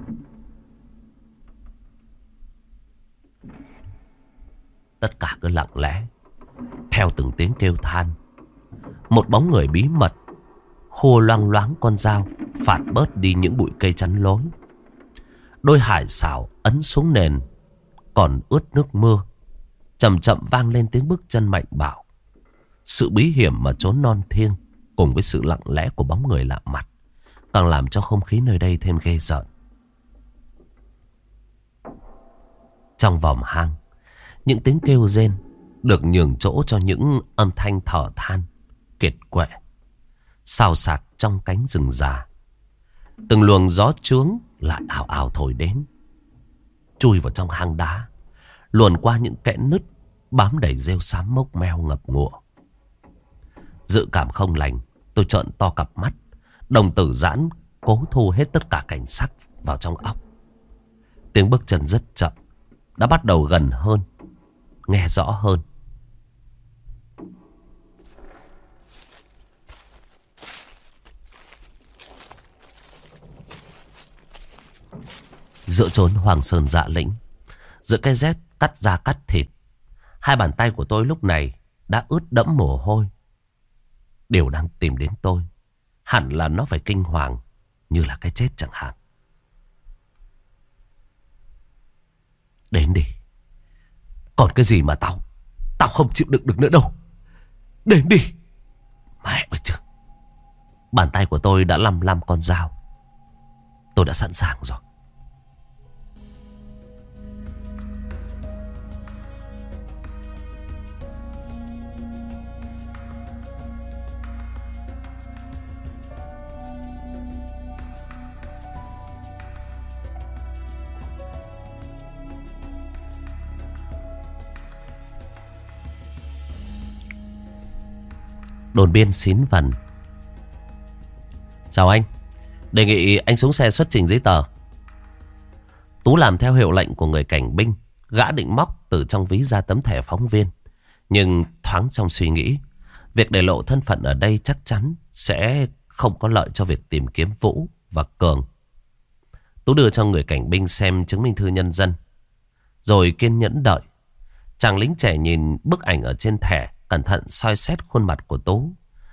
Tất cả cứ lặng lẽ, Theo từng tiếng kêu than. Một bóng người bí mật, Khua loang loáng con dao. Phạt bớt đi những bụi cây chắn lối. Đôi hải xảo ấn xuống nền, Còn ướt nước mưa, Chậm chậm vang lên tiếng bước chân mạnh bạo. Sự bí hiểm mà trốn non thiêng Cùng với sự lặng lẽ của bóng người lạ mặt Càng làm cho không khí nơi đây thêm ghê rợn. Trong vòng hang, Những tiếng kêu rên Được nhường chỗ cho những âm thanh thở than, Kiệt quệ, xào sạc trong cánh rừng già. Từng luồng gió trướng lại ảo ảo thổi đến. Chui vào trong hang đá, Luồn qua những kẽ nứt, Bám đầy rêu xám mốc meo ngập ngụa. Dự cảm không lành, Tôi trợn to cặp mắt, Đồng tử giãn, Cố thu hết tất cả cảnh sắc vào trong óc. Tiếng bước chân rất chậm, Đã bắt đầu gần hơn, Nghe rõ hơn. Giữa chốn hoàng sơn dạ lĩnh, Giữa cái rét cắt da cắt thịt, Hai bàn tay của tôi lúc này Đã ướt đẫm mồ hôi. Điều đang tìm đến tôi Hẳn là nó phải kinh hoàng Như là cái chết chẳng hạn. Đến đi. Còn cái gì mà tao Tao không chịu đựng được nữa đâu. Đến đi. Mẹ ơi chứ Bàn tay của tôi đã lăm lăm con dao. Tôi đã sẵn sàng rồi. Đồn biên xín vần Chào anh Đề nghị anh xuống xe xuất trình giấy tờ Tú làm theo hiệu lệnh của người cảnh binh. Gã định móc từ trong ví ra tấm thẻ phóng viên. Nhưng thoáng trong suy nghĩ. Việc để lộ thân phận ở đây chắc chắn sẽ không có lợi cho việc tìm kiếm Vũ và Cường. Tú đưa cho người cảnh binh xem chứng minh thư nhân dân. Rồi kiên nhẫn đợi. Chàng lính trẻ nhìn bức ảnh ở trên thẻ. Cẩn thận soi xét khuôn mặt của Tú.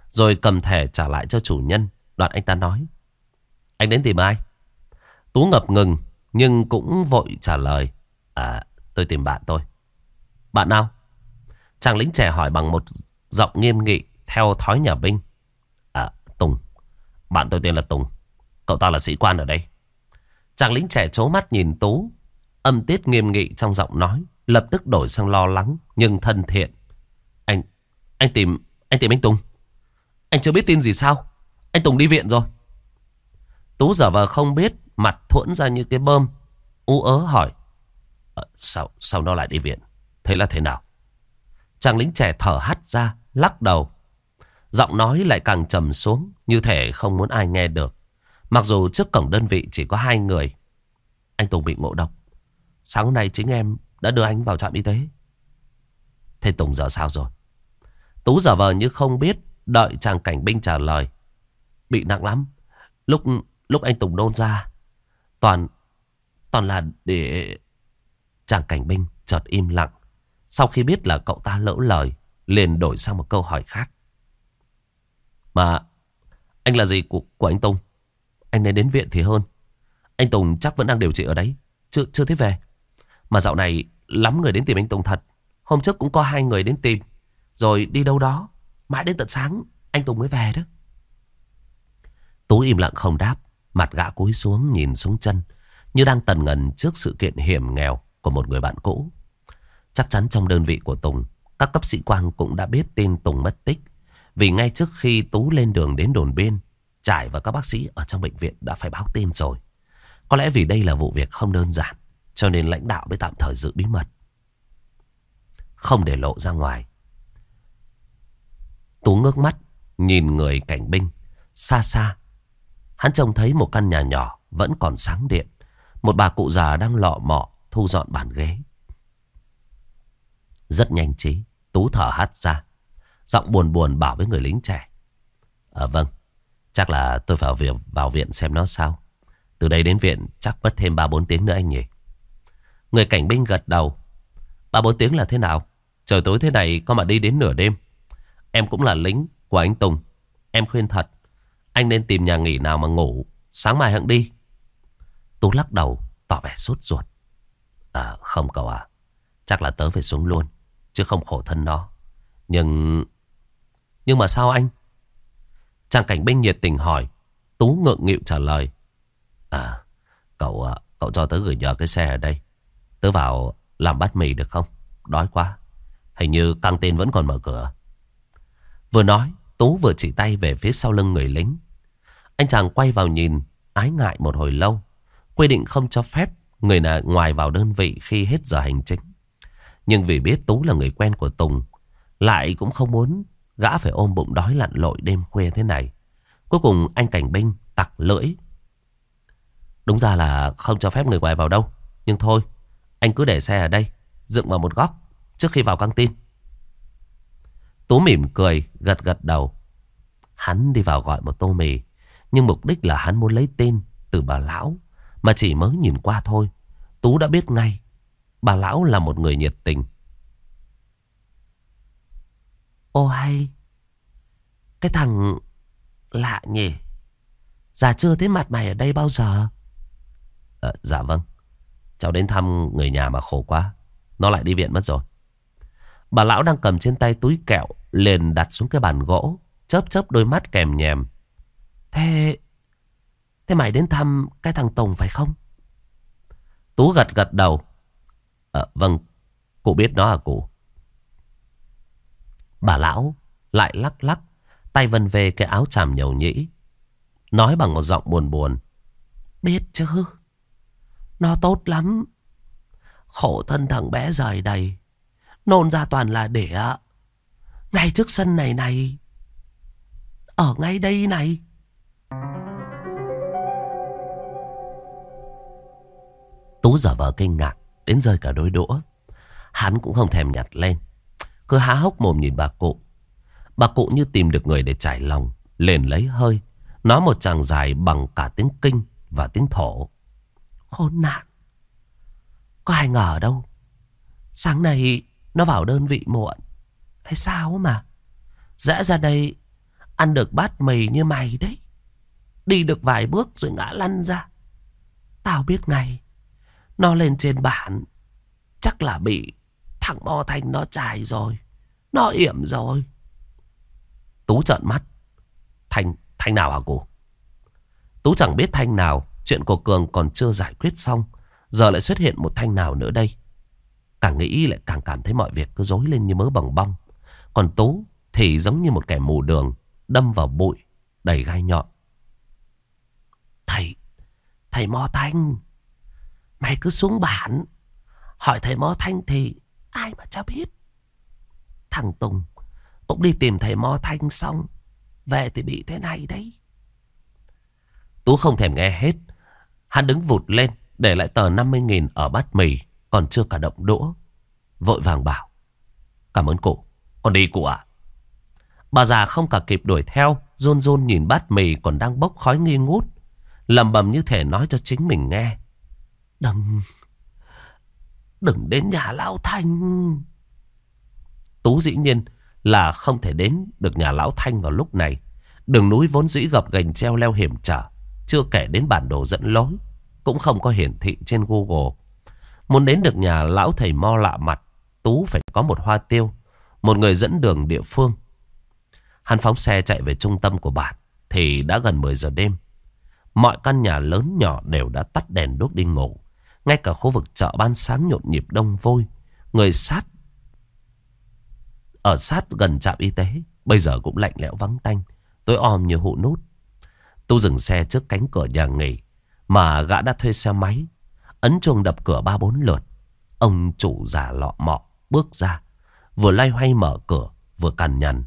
Rồi cầm thẻ trả lại cho chủ nhân. Đoạn anh ta nói. Anh đến tìm ai? Tú ngập ngừng. Nhưng cũng vội trả lời. À tôi tìm bạn tôi. Bạn nào? Chàng lính trẻ hỏi bằng một giọng nghiêm nghị. Theo thói nhà binh. À Tùng. Bạn tôi tên là Tùng. Cậu ta là sĩ quan ở đây. Chàng lính trẻ trố mắt nhìn Tú. Âm tiết nghiêm nghị trong giọng nói. Lập tức đổi sang lo lắng nhưng thân thiện. Anh, tìm, anh tìm anh Tùng. Anh chưa biết tin gì sao? Anh Tùng đi viện rồi. Tú giờ vờ không biết, mặt thuẫn ra như cái bơm. Ú ớ hỏi. À, sao, sao nó lại đi viện? Thế là thế nào? Chàng lính trẻ thở hắt ra, lắc đầu. Giọng nói lại càng trầm xuống, như thể không muốn ai nghe được. Mặc dù trước cổng đơn vị chỉ có hai người. Anh Tùng bị ngộ độc. Sáng hôm nay chính em đã đưa anh vào trạm y tế. Thế Tùng giờ sao rồi? Tú giả vờ như không biết, đợi chàng cảnh binh trả lời. Bị nặng lắm. Lúc lúc anh Tùng nôn ra, toàn toàn là để... Chàng cảnh binh chợt im lặng. Sau khi biết là cậu ta lỡ lời, liền đổi sang một câu hỏi khác. Mà anh là gì của, của anh Tùng? Anh nên đến viện thì hơn. Anh Tùng chắc vẫn đang điều trị ở đấy. Chưa, chưa thấy về. Mà dạo này lắm người đến tìm anh Tùng thật. Hôm trước cũng có hai người đến tìm. Rồi đi đâu đó. Mãi đến tận sáng anh Tùng mới về đó. Tú im lặng không đáp. Mặt gã cúi xuống nhìn xuống chân. Như đang tần ngần trước sự kiện hiểm nghèo của một người bạn cũ. Chắc chắn trong đơn vị của Tùng, các cấp sĩ quan cũng đã biết tin Tùng mất tích. Vì ngay trước khi Tú lên đường đến đồn biên, Trải và các bác sĩ ở trong bệnh viện đã phải báo tin rồi. Có lẽ vì đây là vụ việc không đơn giản, cho nên lãnh đạo mới tạm thời giữ bí mật. Không để lộ ra ngoài. Tú ngước mắt, nhìn người cảnh binh, xa xa. Hắn trông thấy một căn nhà nhỏ vẫn còn sáng điện. Một bà cụ già đang lọ mọ thu dọn bàn ghế. Rất nhanh trí, Tú thở hắt ra. Giọng buồn buồn bảo với người lính trẻ. À vâng, chắc là tôi phải vào, vào viện xem nó sao. Từ đây đến viện chắc mất thêm 3-4 tiếng nữa anh nhỉ. Người cảnh binh gật đầu. 3-4 tiếng là thế nào? Trời tối thế này có mà đi đến nửa đêm. Em cũng là lính của anh Tùng. Em khuyên thật. Anh nên tìm nhà nghỉ nào mà ngủ. Sáng mai hẳn đi. Tú lắc đầu tỏ vẻ sốt ruột. À không cậu à. Chắc là tớ phải xuống luôn. Chứ không khổ thân nó. Nhưng... Nhưng mà sao anh? Chàng cảnh binh nhiệt tình hỏi. Tú ngượng nghịu trả lời. À, cậu à, cậu cho tớ gửi nhờ cái xe ở đây. Tớ vào làm bát mì được không? Đói quá. Hình như căng tin vẫn còn mở cửa. Vừa nói, Tú vừa chỉ tay về phía sau lưng người lính. Anh chàng quay vào nhìn, ái ngại một hồi lâu. Quy định không cho phép người nào ngoài vào đơn vị khi hết giờ hành chính. Nhưng vì biết Tú là người quen của Tùng, lại cũng không muốn gã phải ôm bụng đói lặn lội đêm khuya thế này. Cuối cùng anh cảnh binh tặc lưỡi. Đúng ra là không cho phép người ngoài vào đâu. Nhưng thôi, anh cứ để xe ở đây, dựng vào một góc trước khi vào căng tin. Tú mỉm cười, gật gật đầu. Hắn đi vào gọi một tô mì. Nhưng mục đích là hắn muốn lấy tên từ bà lão. Mà chỉ mới nhìn qua thôi. Tú đã biết ngay. Bà lão là một người nhiệt tình. Ô hay. Cái thằng lạ nhỉ. Già chưa thấy mặt mày ở đây bao giờ. À, dạ vâng. Cháu đến thăm người nhà mà khổ quá. Nó lại đi viện mất rồi. Bà lão đang cầm trên tay túi kẹo. Liền đặt xuống cái bàn gỗ. Chớp chớp đôi mắt kèm nhèm. Thế... Thế mày đến thăm cái thằng Tùng phải không? Tú gật gật đầu. À, vâng, cụ biết nó à cụ. Bà lão lại lắc lắc, tay vân về cái áo chàm nhầu nhĩ. Nói bằng một giọng buồn buồn. Biết chứ, nó tốt lắm. Khổ thân thằng bé rời đầy, nôn ra toàn là để ạ. Ngay trước sân này này, ở ngay đây này. Tú giả vờ kinh ngạc, đến rơi cả đôi đũa. Hắn cũng không thèm nhặt lên. Cứ há hốc mồm nhìn bà cụ. Bà cụ như tìm được người để trải lòng, liền lấy hơi. Nói một chàng dài bằng cả tiếng kinh và tiếng thổ. Khốn nạn. Có ai ngờ đâu. Sáng nay nó vào đơn vị muộn. Hay sao mà. Rẽ ra đây ăn được bát mì như mày đấy. Đi được vài bước rồi ngã lăn ra. Tao biết ngay. Nó lên trên bản. Chắc là bị thằng Mo Thanh nó chài rồi. Nó yểm rồi. Tú trợn mắt. Thanh, Thanh nào hả cô? Tú chẳng biết Thanh nào. Chuyện của Cường còn chưa giải quyết xong. Giờ lại xuất hiện một Thanh nào nữa đây. Càng nghĩ lại càng cảm thấy mọi việc cứ rối lên như mớ bằng bong. Còn Tú thì giống như một kẻ mù đường. Đâm vào bụi. Đầy gai nhọn. Thầy, thầy Mo Thanh. Mày cứ xuống bản. Hỏi thầy Mo Thanh thì ai mà cho biết. Thằng Tùng cũng đi tìm thầy Mo Thanh xong. Về thì bị thế này đấy. Tú không thèm nghe hết. Hắn đứng vụt lên để lại tờ 50.000 ở bát mì. Còn chưa cả động đũa. Vội vàng bảo. Cảm ơn cụ. Con đi cụ ạ. Bà già không cả kịp đuổi theo. Rôn rôn nhìn bát mì còn đang bốc khói nghi ngút. Lầm bầm như thể nói cho chính mình nghe. Đừng... Đừng đến nhà Lão Thanh. Tú dĩ nhiên là không thể đến được nhà Lão Thanh vào lúc này. Đường núi vốn dĩ gập gành treo leo hiểm trở. Chưa kể đến bản đồ dẫn lối. Cũng không có hiển thị trên Google. Muốn đến được nhà Lão Thầy Mo lạ mặt. Tú phải có một hoa tiêu. Một người dẫn đường địa phương. Hắn phóng xe chạy về trung tâm của bản. Thì đã gần 10 giờ đêm. Mọi căn nhà lớn nhỏ đều đã tắt đèn đốt đi ngủ. Ngay cả khu vực chợ ban sáng nhộn nhịp đông vôi. Người sát, ở sát gần trạm y tế. Bây giờ cũng lạnh lẽo vắng tanh. Tối om như hụ nút. Tu dừng xe trước cánh cửa nhà nghỉ. Mà gã đã thuê xe máy. Ấn chuông đập cửa ba bốn lượt. Ông chủ già lọ mọ bước ra. Vừa lay hoay mở cửa. Vừa cằn nhằn.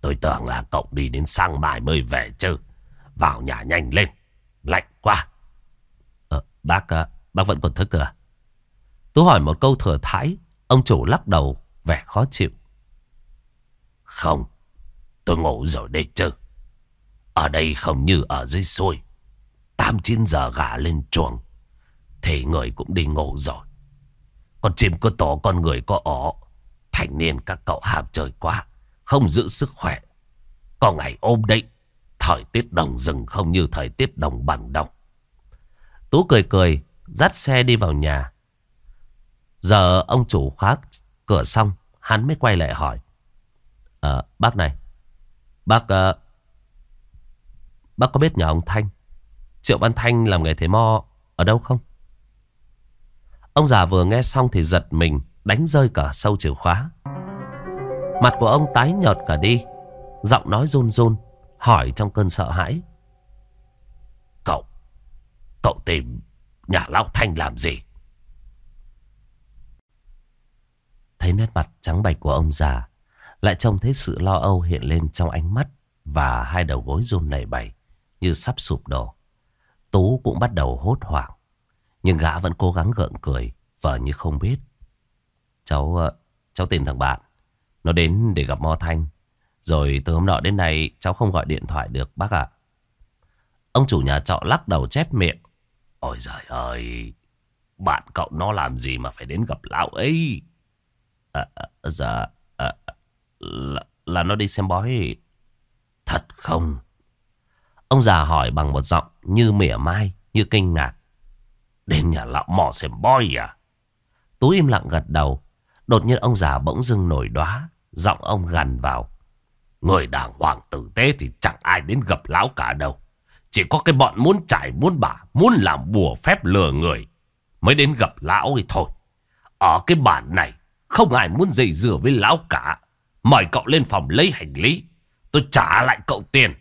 Tôi tưởng là cậu đi đến sang mai mới về chứ. Vào nhà nhanh lên. Lạnh quá. Ờ, bác, ờ, bác vẫn còn thức à? Tú hỏi một câu thừa thãi. Ông chủ lắc đầu, vẻ khó chịu. Không, tôi ngủ rồi đây chứ. Ở đây không như ở dưới xuôi. Tám chín giờ gà lên chuồng. Thì người cũng đi ngủ rồi. Con chim có tổ con người có ổ. Thành niên các cậu hàm trời quá. Không giữ sức khỏe. Có ngày ôm đấy. Thời tiết đồng rừng không như thời tiết đồng bằng đồng. Tú cười cười, dắt xe đi vào nhà. Giờ ông chủ khóa cửa xong, hắn mới quay lại hỏi. à, bác này, bác... Uh, bác có biết nhà ông Thanh? Triệu Văn Thanh làm nghề thế mo ở đâu không? Ông già vừa nghe xong thì giật mình, đánh rơi cả sâu chìa khóa. Mặt của ông tái nhợt cả đi, giọng nói run run hỏi trong cơn sợ hãi. Cậu, cậu tìm nhà Lão Thanh làm gì? Thấy nét mặt trắng bạch của ông già, lại trông thấy sự lo âu hiện lên trong ánh mắt và hai đầu gối run lẩy bẩy như sắp sụp đổ. Tú cũng bắt đầu hốt hoảng, nhưng gã vẫn cố gắng gượng cười, vờ như không biết. Cháu, ờ, cháu tìm thằng bạn, nó đến để gặp Mo Thanh. Rồi từ hôm nọ đến nay cháu không gọi điện thoại được bác ạ. Ông chủ nhà trọ lắc đầu chép miệng. Ôi giời ơi, bạn cậu nó làm gì mà phải đến gặp lão ấy? À, à, dạ, à, là, là nó đi xem bói. Thật không? Ông già hỏi bằng một giọng như mỉa mai, như kinh ngạc. Đến nhà lão mò xem bói à? Tú im lặng gật đầu. Đột nhiên ông già bỗng dưng nổi đóa, giọng ông gằn vào. Người đàng hoàng tử tế thì chẳng ai đến gặp lão cả đâu. Chỉ có cái bọn muốn trải muốn bả, muốn làm bùa phép lừa người. Mới đến gặp lão thì thôi. Ở cái bản này, không ai muốn dây dừa với lão cả. Mời cậu lên phòng lấy hành lý. Tôi trả lại cậu tiền.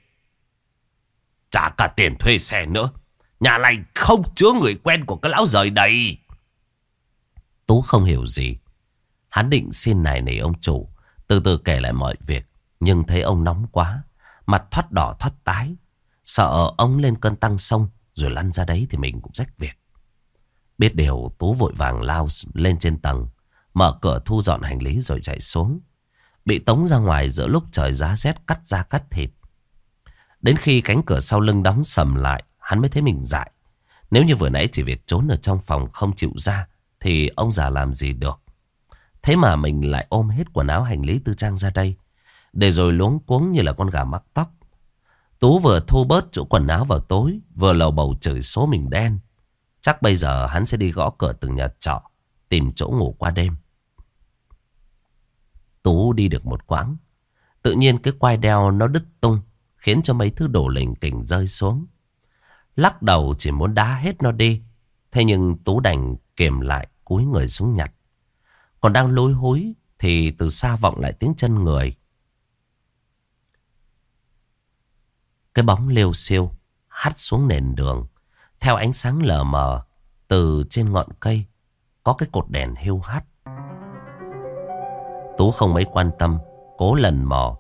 Trả cả tiền thuê xe nữa. Nhà này không chứa người quen của cái lão rời đầy. Tú không hiểu gì. Hắn định xin này nỉ ông chủ. Từ từ kể lại mọi việc. Nhưng thấy ông nóng quá. Mặt thoát đỏ thoát tái. Sợ ông lên cơn tăng sông. Rồi lăn ra đấy thì mình cũng rách việc. Biết điều Tú vội vàng lao lên trên tầng. Mở cửa thu dọn hành lý rồi chạy xuống. Bị tống ra ngoài giữa lúc trời giá rét cắt da cắt thịt. Đến khi cánh cửa sau lưng đóng sầm lại, hắn mới thấy mình dại. Nếu như vừa nãy chỉ việc trốn ở trong phòng không chịu ra, thì ông già làm gì được. Thế mà mình lại ôm hết quần áo hành lý tư trang ra đây. Để rồi luống cuống như là con gà mắc tóc. Tú vừa thu bớt chỗ quần áo vào tối, vừa lầu bầu chửi số mình đen. Chắc bây giờ hắn sẽ đi gõ cửa từng nhà trọ, tìm chỗ ngủ qua đêm. Tú đi được một quãng. Tự nhiên cái quai đeo nó đứt tung, khiến cho mấy thứ đồ lình kình rơi xuống. Lắc đầu chỉ muốn đá hết nó đi. Thế nhưng Tú đành kiềm lại cúi người xuống nhặt. Còn đang lối hối thì từ xa vọng lại tiếng chân người. Cái bóng liêu siêu hắt xuống nền đường. Theo ánh sáng lờ mờ từ trên ngọn cây có cái cột đèn hiu hắt. Tú không mấy quan tâm, cố lần mò,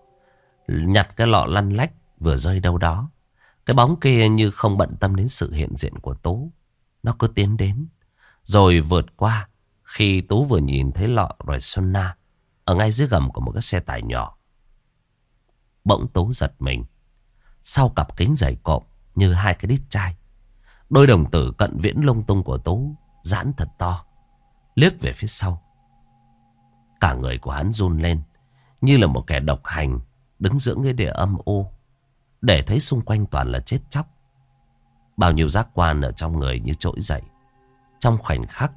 nhặt cái lọ lăn lách vừa rơi đâu đó. Cái bóng kia như không bận tâm đến sự hiện diện của Tú. Nó cứ tiến đến, rồi vượt qua khi Tú vừa nhìn thấy lọ rồi Xuân Na ở ngay dưới gầm của một cái xe tải nhỏ. Bỗng Tú giật mình. Sau cặp kính dày cộm như hai cái đít chai. Đôi đồng tử cận viễn lông tung của Tú giãn thật to. Liếc về phía sau. Cả người của hắn run lên. Như là một kẻ độc hành đứng giữa cái địa âm ô để thấy xung quanh toàn là chết chóc. Bao nhiêu giác quan ở trong người như trỗi dậy. Trong khoảnh khắc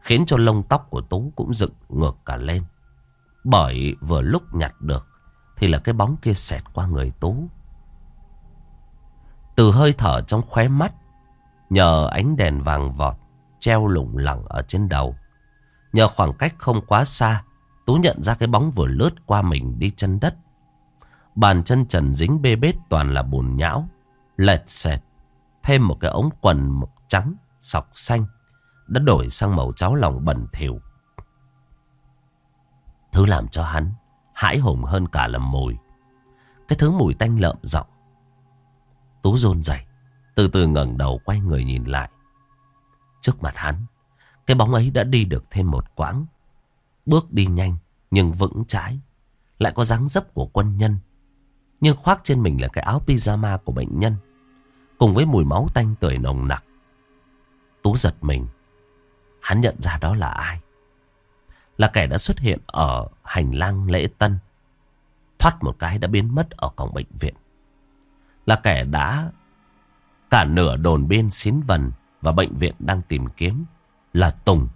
khiến cho lông tóc của Tú cũng dựng ngược cả lên. Bởi vừa lúc nhặt được thì là cái bóng kia xẹt qua người Tú. Từ hơi thở trong khóe mắt, nhờ ánh đèn vàng vọt treo lủng lẳng ở trên đầu. Nhờ khoảng cách không quá xa, Tú nhận ra cái bóng vừa lướt qua mình đi chân đất. Bàn chân trần dính bê bết toàn là bùn nhão, lệch xẹt. Thêm một cái ống quần trắng, sọc xanh, đã đổi sang màu cháo lòng bẩn thỉu. Thứ làm cho hắn hãi hùng hơn cả là mùi. Cái thứ mùi tanh lợm giọng. Tú rôn dậy từ từ ngẩng đầu quay người nhìn lại. Trước mặt hắn, cái bóng ấy đã đi được thêm một quãng. Bước đi nhanh nhưng vững chãi. Lại có dáng dấp của quân nhân. Nhưng khoác trên mình là cái áo pyjama của bệnh nhân. Cùng với mùi máu tanh tưởi nồng nặc. Tú giật mình. Hắn nhận ra đó là ai. Là kẻ đã xuất hiện ở hành lang lễ tân. Thoát một cái đã biến mất ở cổng bệnh viện. Là kẻ đã cả nửa đồn biên xín vần và bệnh viện đang tìm kiếm. Là Tùng.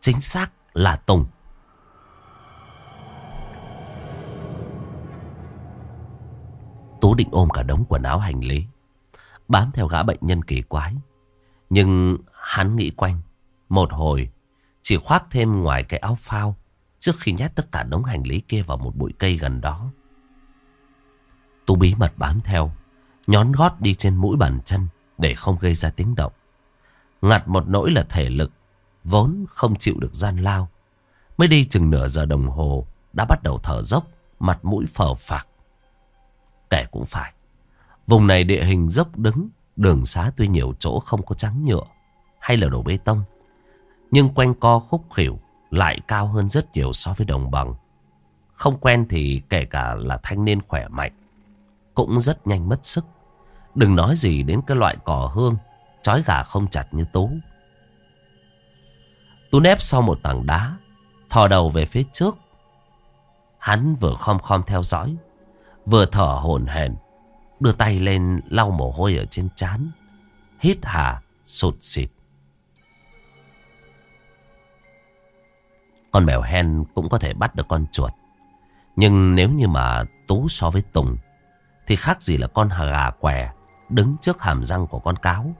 Chính xác là Tùng. Tú định ôm cả đống quần áo hành lý. Bám theo gã bệnh nhân kỳ quái. Nhưng hắn nghĩ quanh. Một hồi. Chỉ khoác thêm ngoài cái áo phao. Trước khi nhét tất cả đống hành lý kia vào một bụi cây gần đó. Tú bí mật bám theo. Nhón gót đi trên mũi bàn chân. Để không gây ra tiếng động. Ngặt một nỗi là thể lực. Vốn không chịu được gian lao. Mới đi chừng nửa giờ đồng hồ. Đã bắt đầu thở dốc. Mặt mũi phờ phạc. Kẻ cũng phải. Vùng này địa hình dốc đứng, đường xá tuy nhiều chỗ không có trắng nhựa hay là đổ bê tông. Nhưng quanh co khúc khỉu lại cao hơn rất nhiều so với đồng bằng. Không quen thì kể cả là thanh niên khỏe mạnh, cũng rất nhanh mất sức. Đừng nói gì đến cái loại cỏ hương, chói gà không chặt như Tú. Tú nép sau một tảng đá, thò đầu về phía trước. Hắn vừa khom khom theo dõi, Vừa thở hổn hển, Đưa tay lên lau mồ hôi ở trên trán, Hít hà, sụt xịt. Con mèo hen cũng có thể bắt được con chuột, Nhưng nếu như mà Tú so với Tùng, Thì khác gì là con gà què Đứng trước hàm răng của con cáo.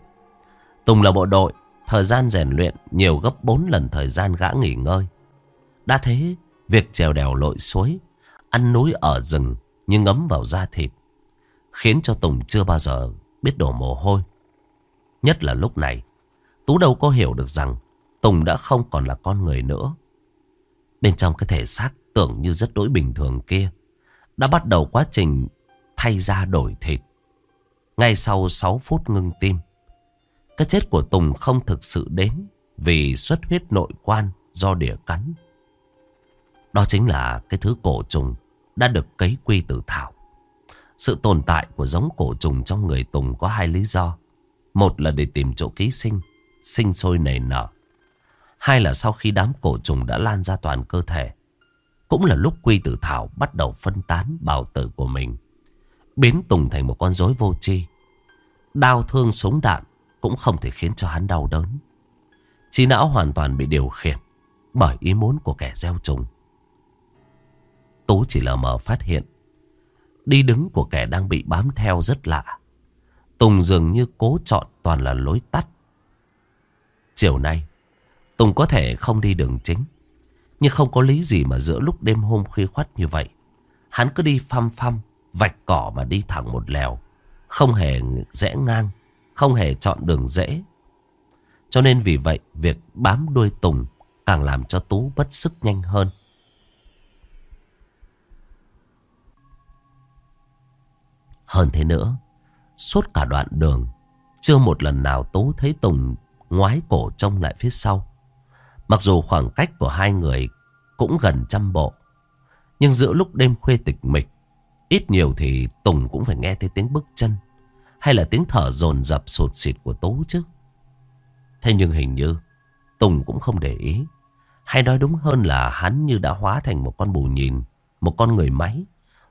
Tùng là bộ đội, Thời gian rèn luyện nhiều gấp 4 lần thời gian gã nghỉ ngơi. Đã thế, Việc trèo đèo lội suối, Ăn núi ở rừng nhưng ngấm vào da thịt. Khiến cho Tùng chưa bao giờ biết đổ mồ hôi. Nhất là lúc này, Tú đâu có hiểu được rằng Tùng đã không còn là con người nữa. Bên trong cái thể xác tưởng như rất đối bình thường kia, đã bắt đầu quá trình thay da đổi thịt. Ngay sau 6 phút ngưng tim, cái chết của Tùng không thực sự đến vì xuất huyết nội quan do đỉa cắn. Đó chính là cái thứ cổ trùng đã được cấy quy tử thảo. Sự tồn tại của giống cổ trùng trong người Tùng có hai lý do. Một là để tìm chỗ ký sinh, sinh sôi nảy nở. Hai là sau khi đám cổ trùng đã lan ra toàn cơ thể. Cũng là lúc quy tử thảo bắt đầu phân tán bào tử của mình. Biến Tùng thành một con rối vô tri. Đau thương súng đạn cũng không thể khiến cho hắn đau đớn. Trí não hoàn toàn bị điều khiển bởi ý muốn của kẻ gieo trùng. Tú chỉ lờ mờ phát hiện đi đứng của kẻ đang bị bám theo rất lạ. Tùng dường như cố chọn toàn là lối tắt. Chiều nay, Tùng có thể không đi đường chính. Nhưng không có lý gì mà giữa lúc đêm hôm khuya khoắt như vậy. Hắn cứ đi phăm phăm, vạch cỏ mà đi thẳng một lèo. Không hề rẽ ngang, không hề chọn đường dễ. Cho nên vì vậy, việc bám đuôi Tùng càng làm cho Tú bất sức nhanh hơn. Hơn thế nữa, suốt cả đoạn đường, chưa một lần nào Tú thấy Tùng ngoái cổ trông lại phía sau. Mặc dù khoảng cách của hai người cũng gần trăm bộ. Nhưng giữa lúc đêm khuya tịch mịch, ít nhiều thì Tùng cũng phải nghe thấy tiếng bước chân. Hay là tiếng thở dồn dập sụt xịt của Tú chứ. Thế nhưng hình như Tùng cũng không để ý. Hay nói đúng hơn là hắn như đã hóa thành một con bù nhìn, một con người máy,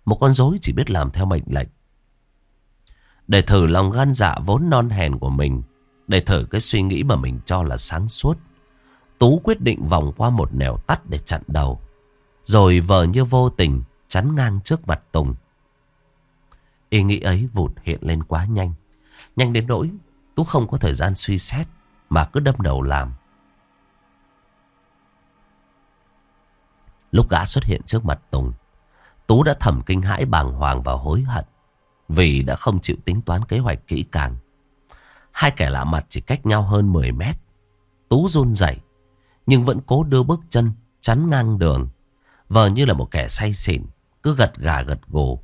một con rối chỉ biết làm theo mệnh lệnh. Để thử lòng gan dạ vốn non hèn của mình, để thử cái suy nghĩ mà mình cho là sáng suốt. Tú quyết định vòng qua một nẻo tắt để chặn đầu. Rồi vờ như vô tình chắn ngang trước mặt Tùng. Ý nghĩ ấy vụt hiện lên quá nhanh. Nhanh đến nỗi Tú không có thời gian suy xét mà cứ đâm đầu làm. Lúc gã xuất hiện trước mặt Tùng, Tú đã thầm kinh hãi bàng hoàng và hối hận vì đã không chịu tính toán kế hoạch kỹ càng. Hai kẻ lạ mặt chỉ cách nhau hơn 10 mét. Tú run rẩy nhưng vẫn cố đưa bước chân chắn ngang đường. Vờ như là một kẻ say xỉn, cứ gật gà gật gù,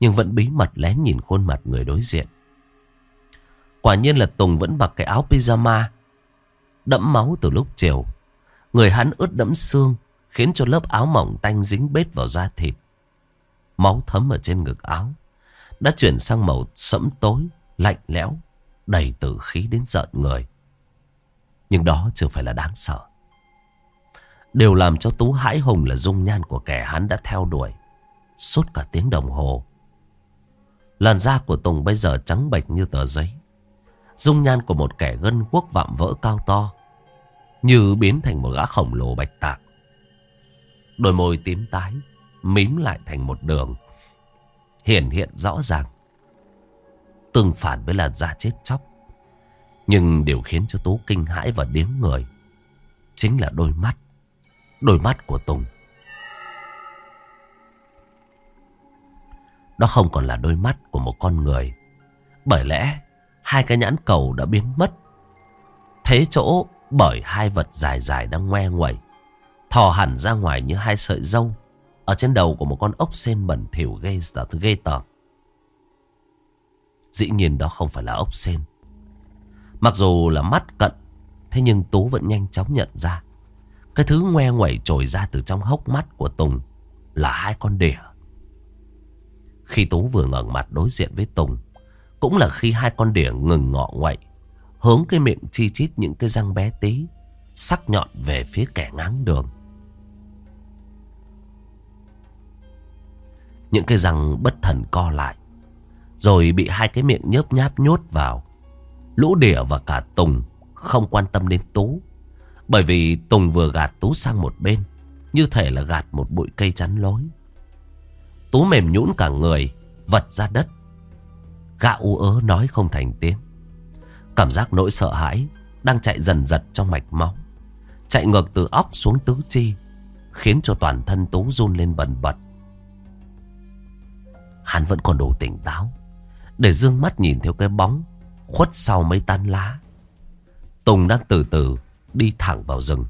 nhưng vẫn bí mật lén nhìn khuôn mặt người đối diện. Quả nhiên là Tùng vẫn mặc cái áo pyjama, đẫm máu từ lúc chiều. Người hắn ướt đẫm xương, khiến cho lớp áo mỏng tanh dính bết vào da thịt. Máu thấm ở trên ngực áo, đã chuyển sang màu sẫm tối, lạnh lẽo, đầy tử khí đến giận người. Nhưng đó chưa phải là đáng sợ. Điều làm cho Tú hãi hùng là dung nhan của kẻ hắn đã theo đuổi Suốt cả tiếng đồng hồ Làn da của Tùng bây giờ trắng bệch như tờ giấy Dung nhan của một kẻ gân quốc vạm vỡ cao to Như biến thành một gã khổng lồ bạch tạc Đôi môi tím tái Mím lại thành một đường Hiển hiện rõ ràng Tương phản với làn da chết chóc, Nhưng điều khiến cho Tú kinh hãi và điếng người Chính là đôi mắt đôi mắt của Tùng. Đó không còn là đôi mắt của một con người. Bởi lẽ hai cái nhãn cầu đã biến mất. Thế chỗ bởi hai vật dài dài đang ngoe nguẩy. Thò hẳn ra ngoài như hai sợi dâu. Ở trên đầu của một con ốc sen bẩn thỉu ghê, ghê tởm. Dĩ nhiên đó không phải là ốc sen. Mặc dù là mắt cận, thế nhưng Tú vẫn nhanh chóng nhận ra. Cái thứ ngoe ngoẩy trồi ra từ trong hốc mắt của Tùng là hai con đỉa. Khi Tú vừa ngẩng mặt đối diện với Tùng, cũng là khi hai con đỉa ngừng ngọ ngoậy, hướng cái miệng chi chít những cái răng bé tí, sắc nhọn về phía kẻ ngáng đường. Những cái răng bất thần co lại, rồi bị hai cái miệng nhớp nháp nhốt vào. Lũ đỉa và cả Tùng không quan tâm đến Tú, bởi vì Tùng vừa gạt Tú sang một bên Như thể là gạt một bụi cây chắn lối. Tú mềm nhũn cả người Vật ra đất. Gã u ớ nói không thành tiếng. Cảm giác nỗi sợ hãi Đang chạy dần dật trong mạch máu. Chạy ngược từ óc xuống tứ chi Khiến cho toàn thân Tú run lên bần bật. Hắn vẫn còn đủ tỉnh táo Để dương mắt nhìn theo cái bóng Khuất sau mấy tán lá Tùng đang từ từ đi thẳng vào rừng.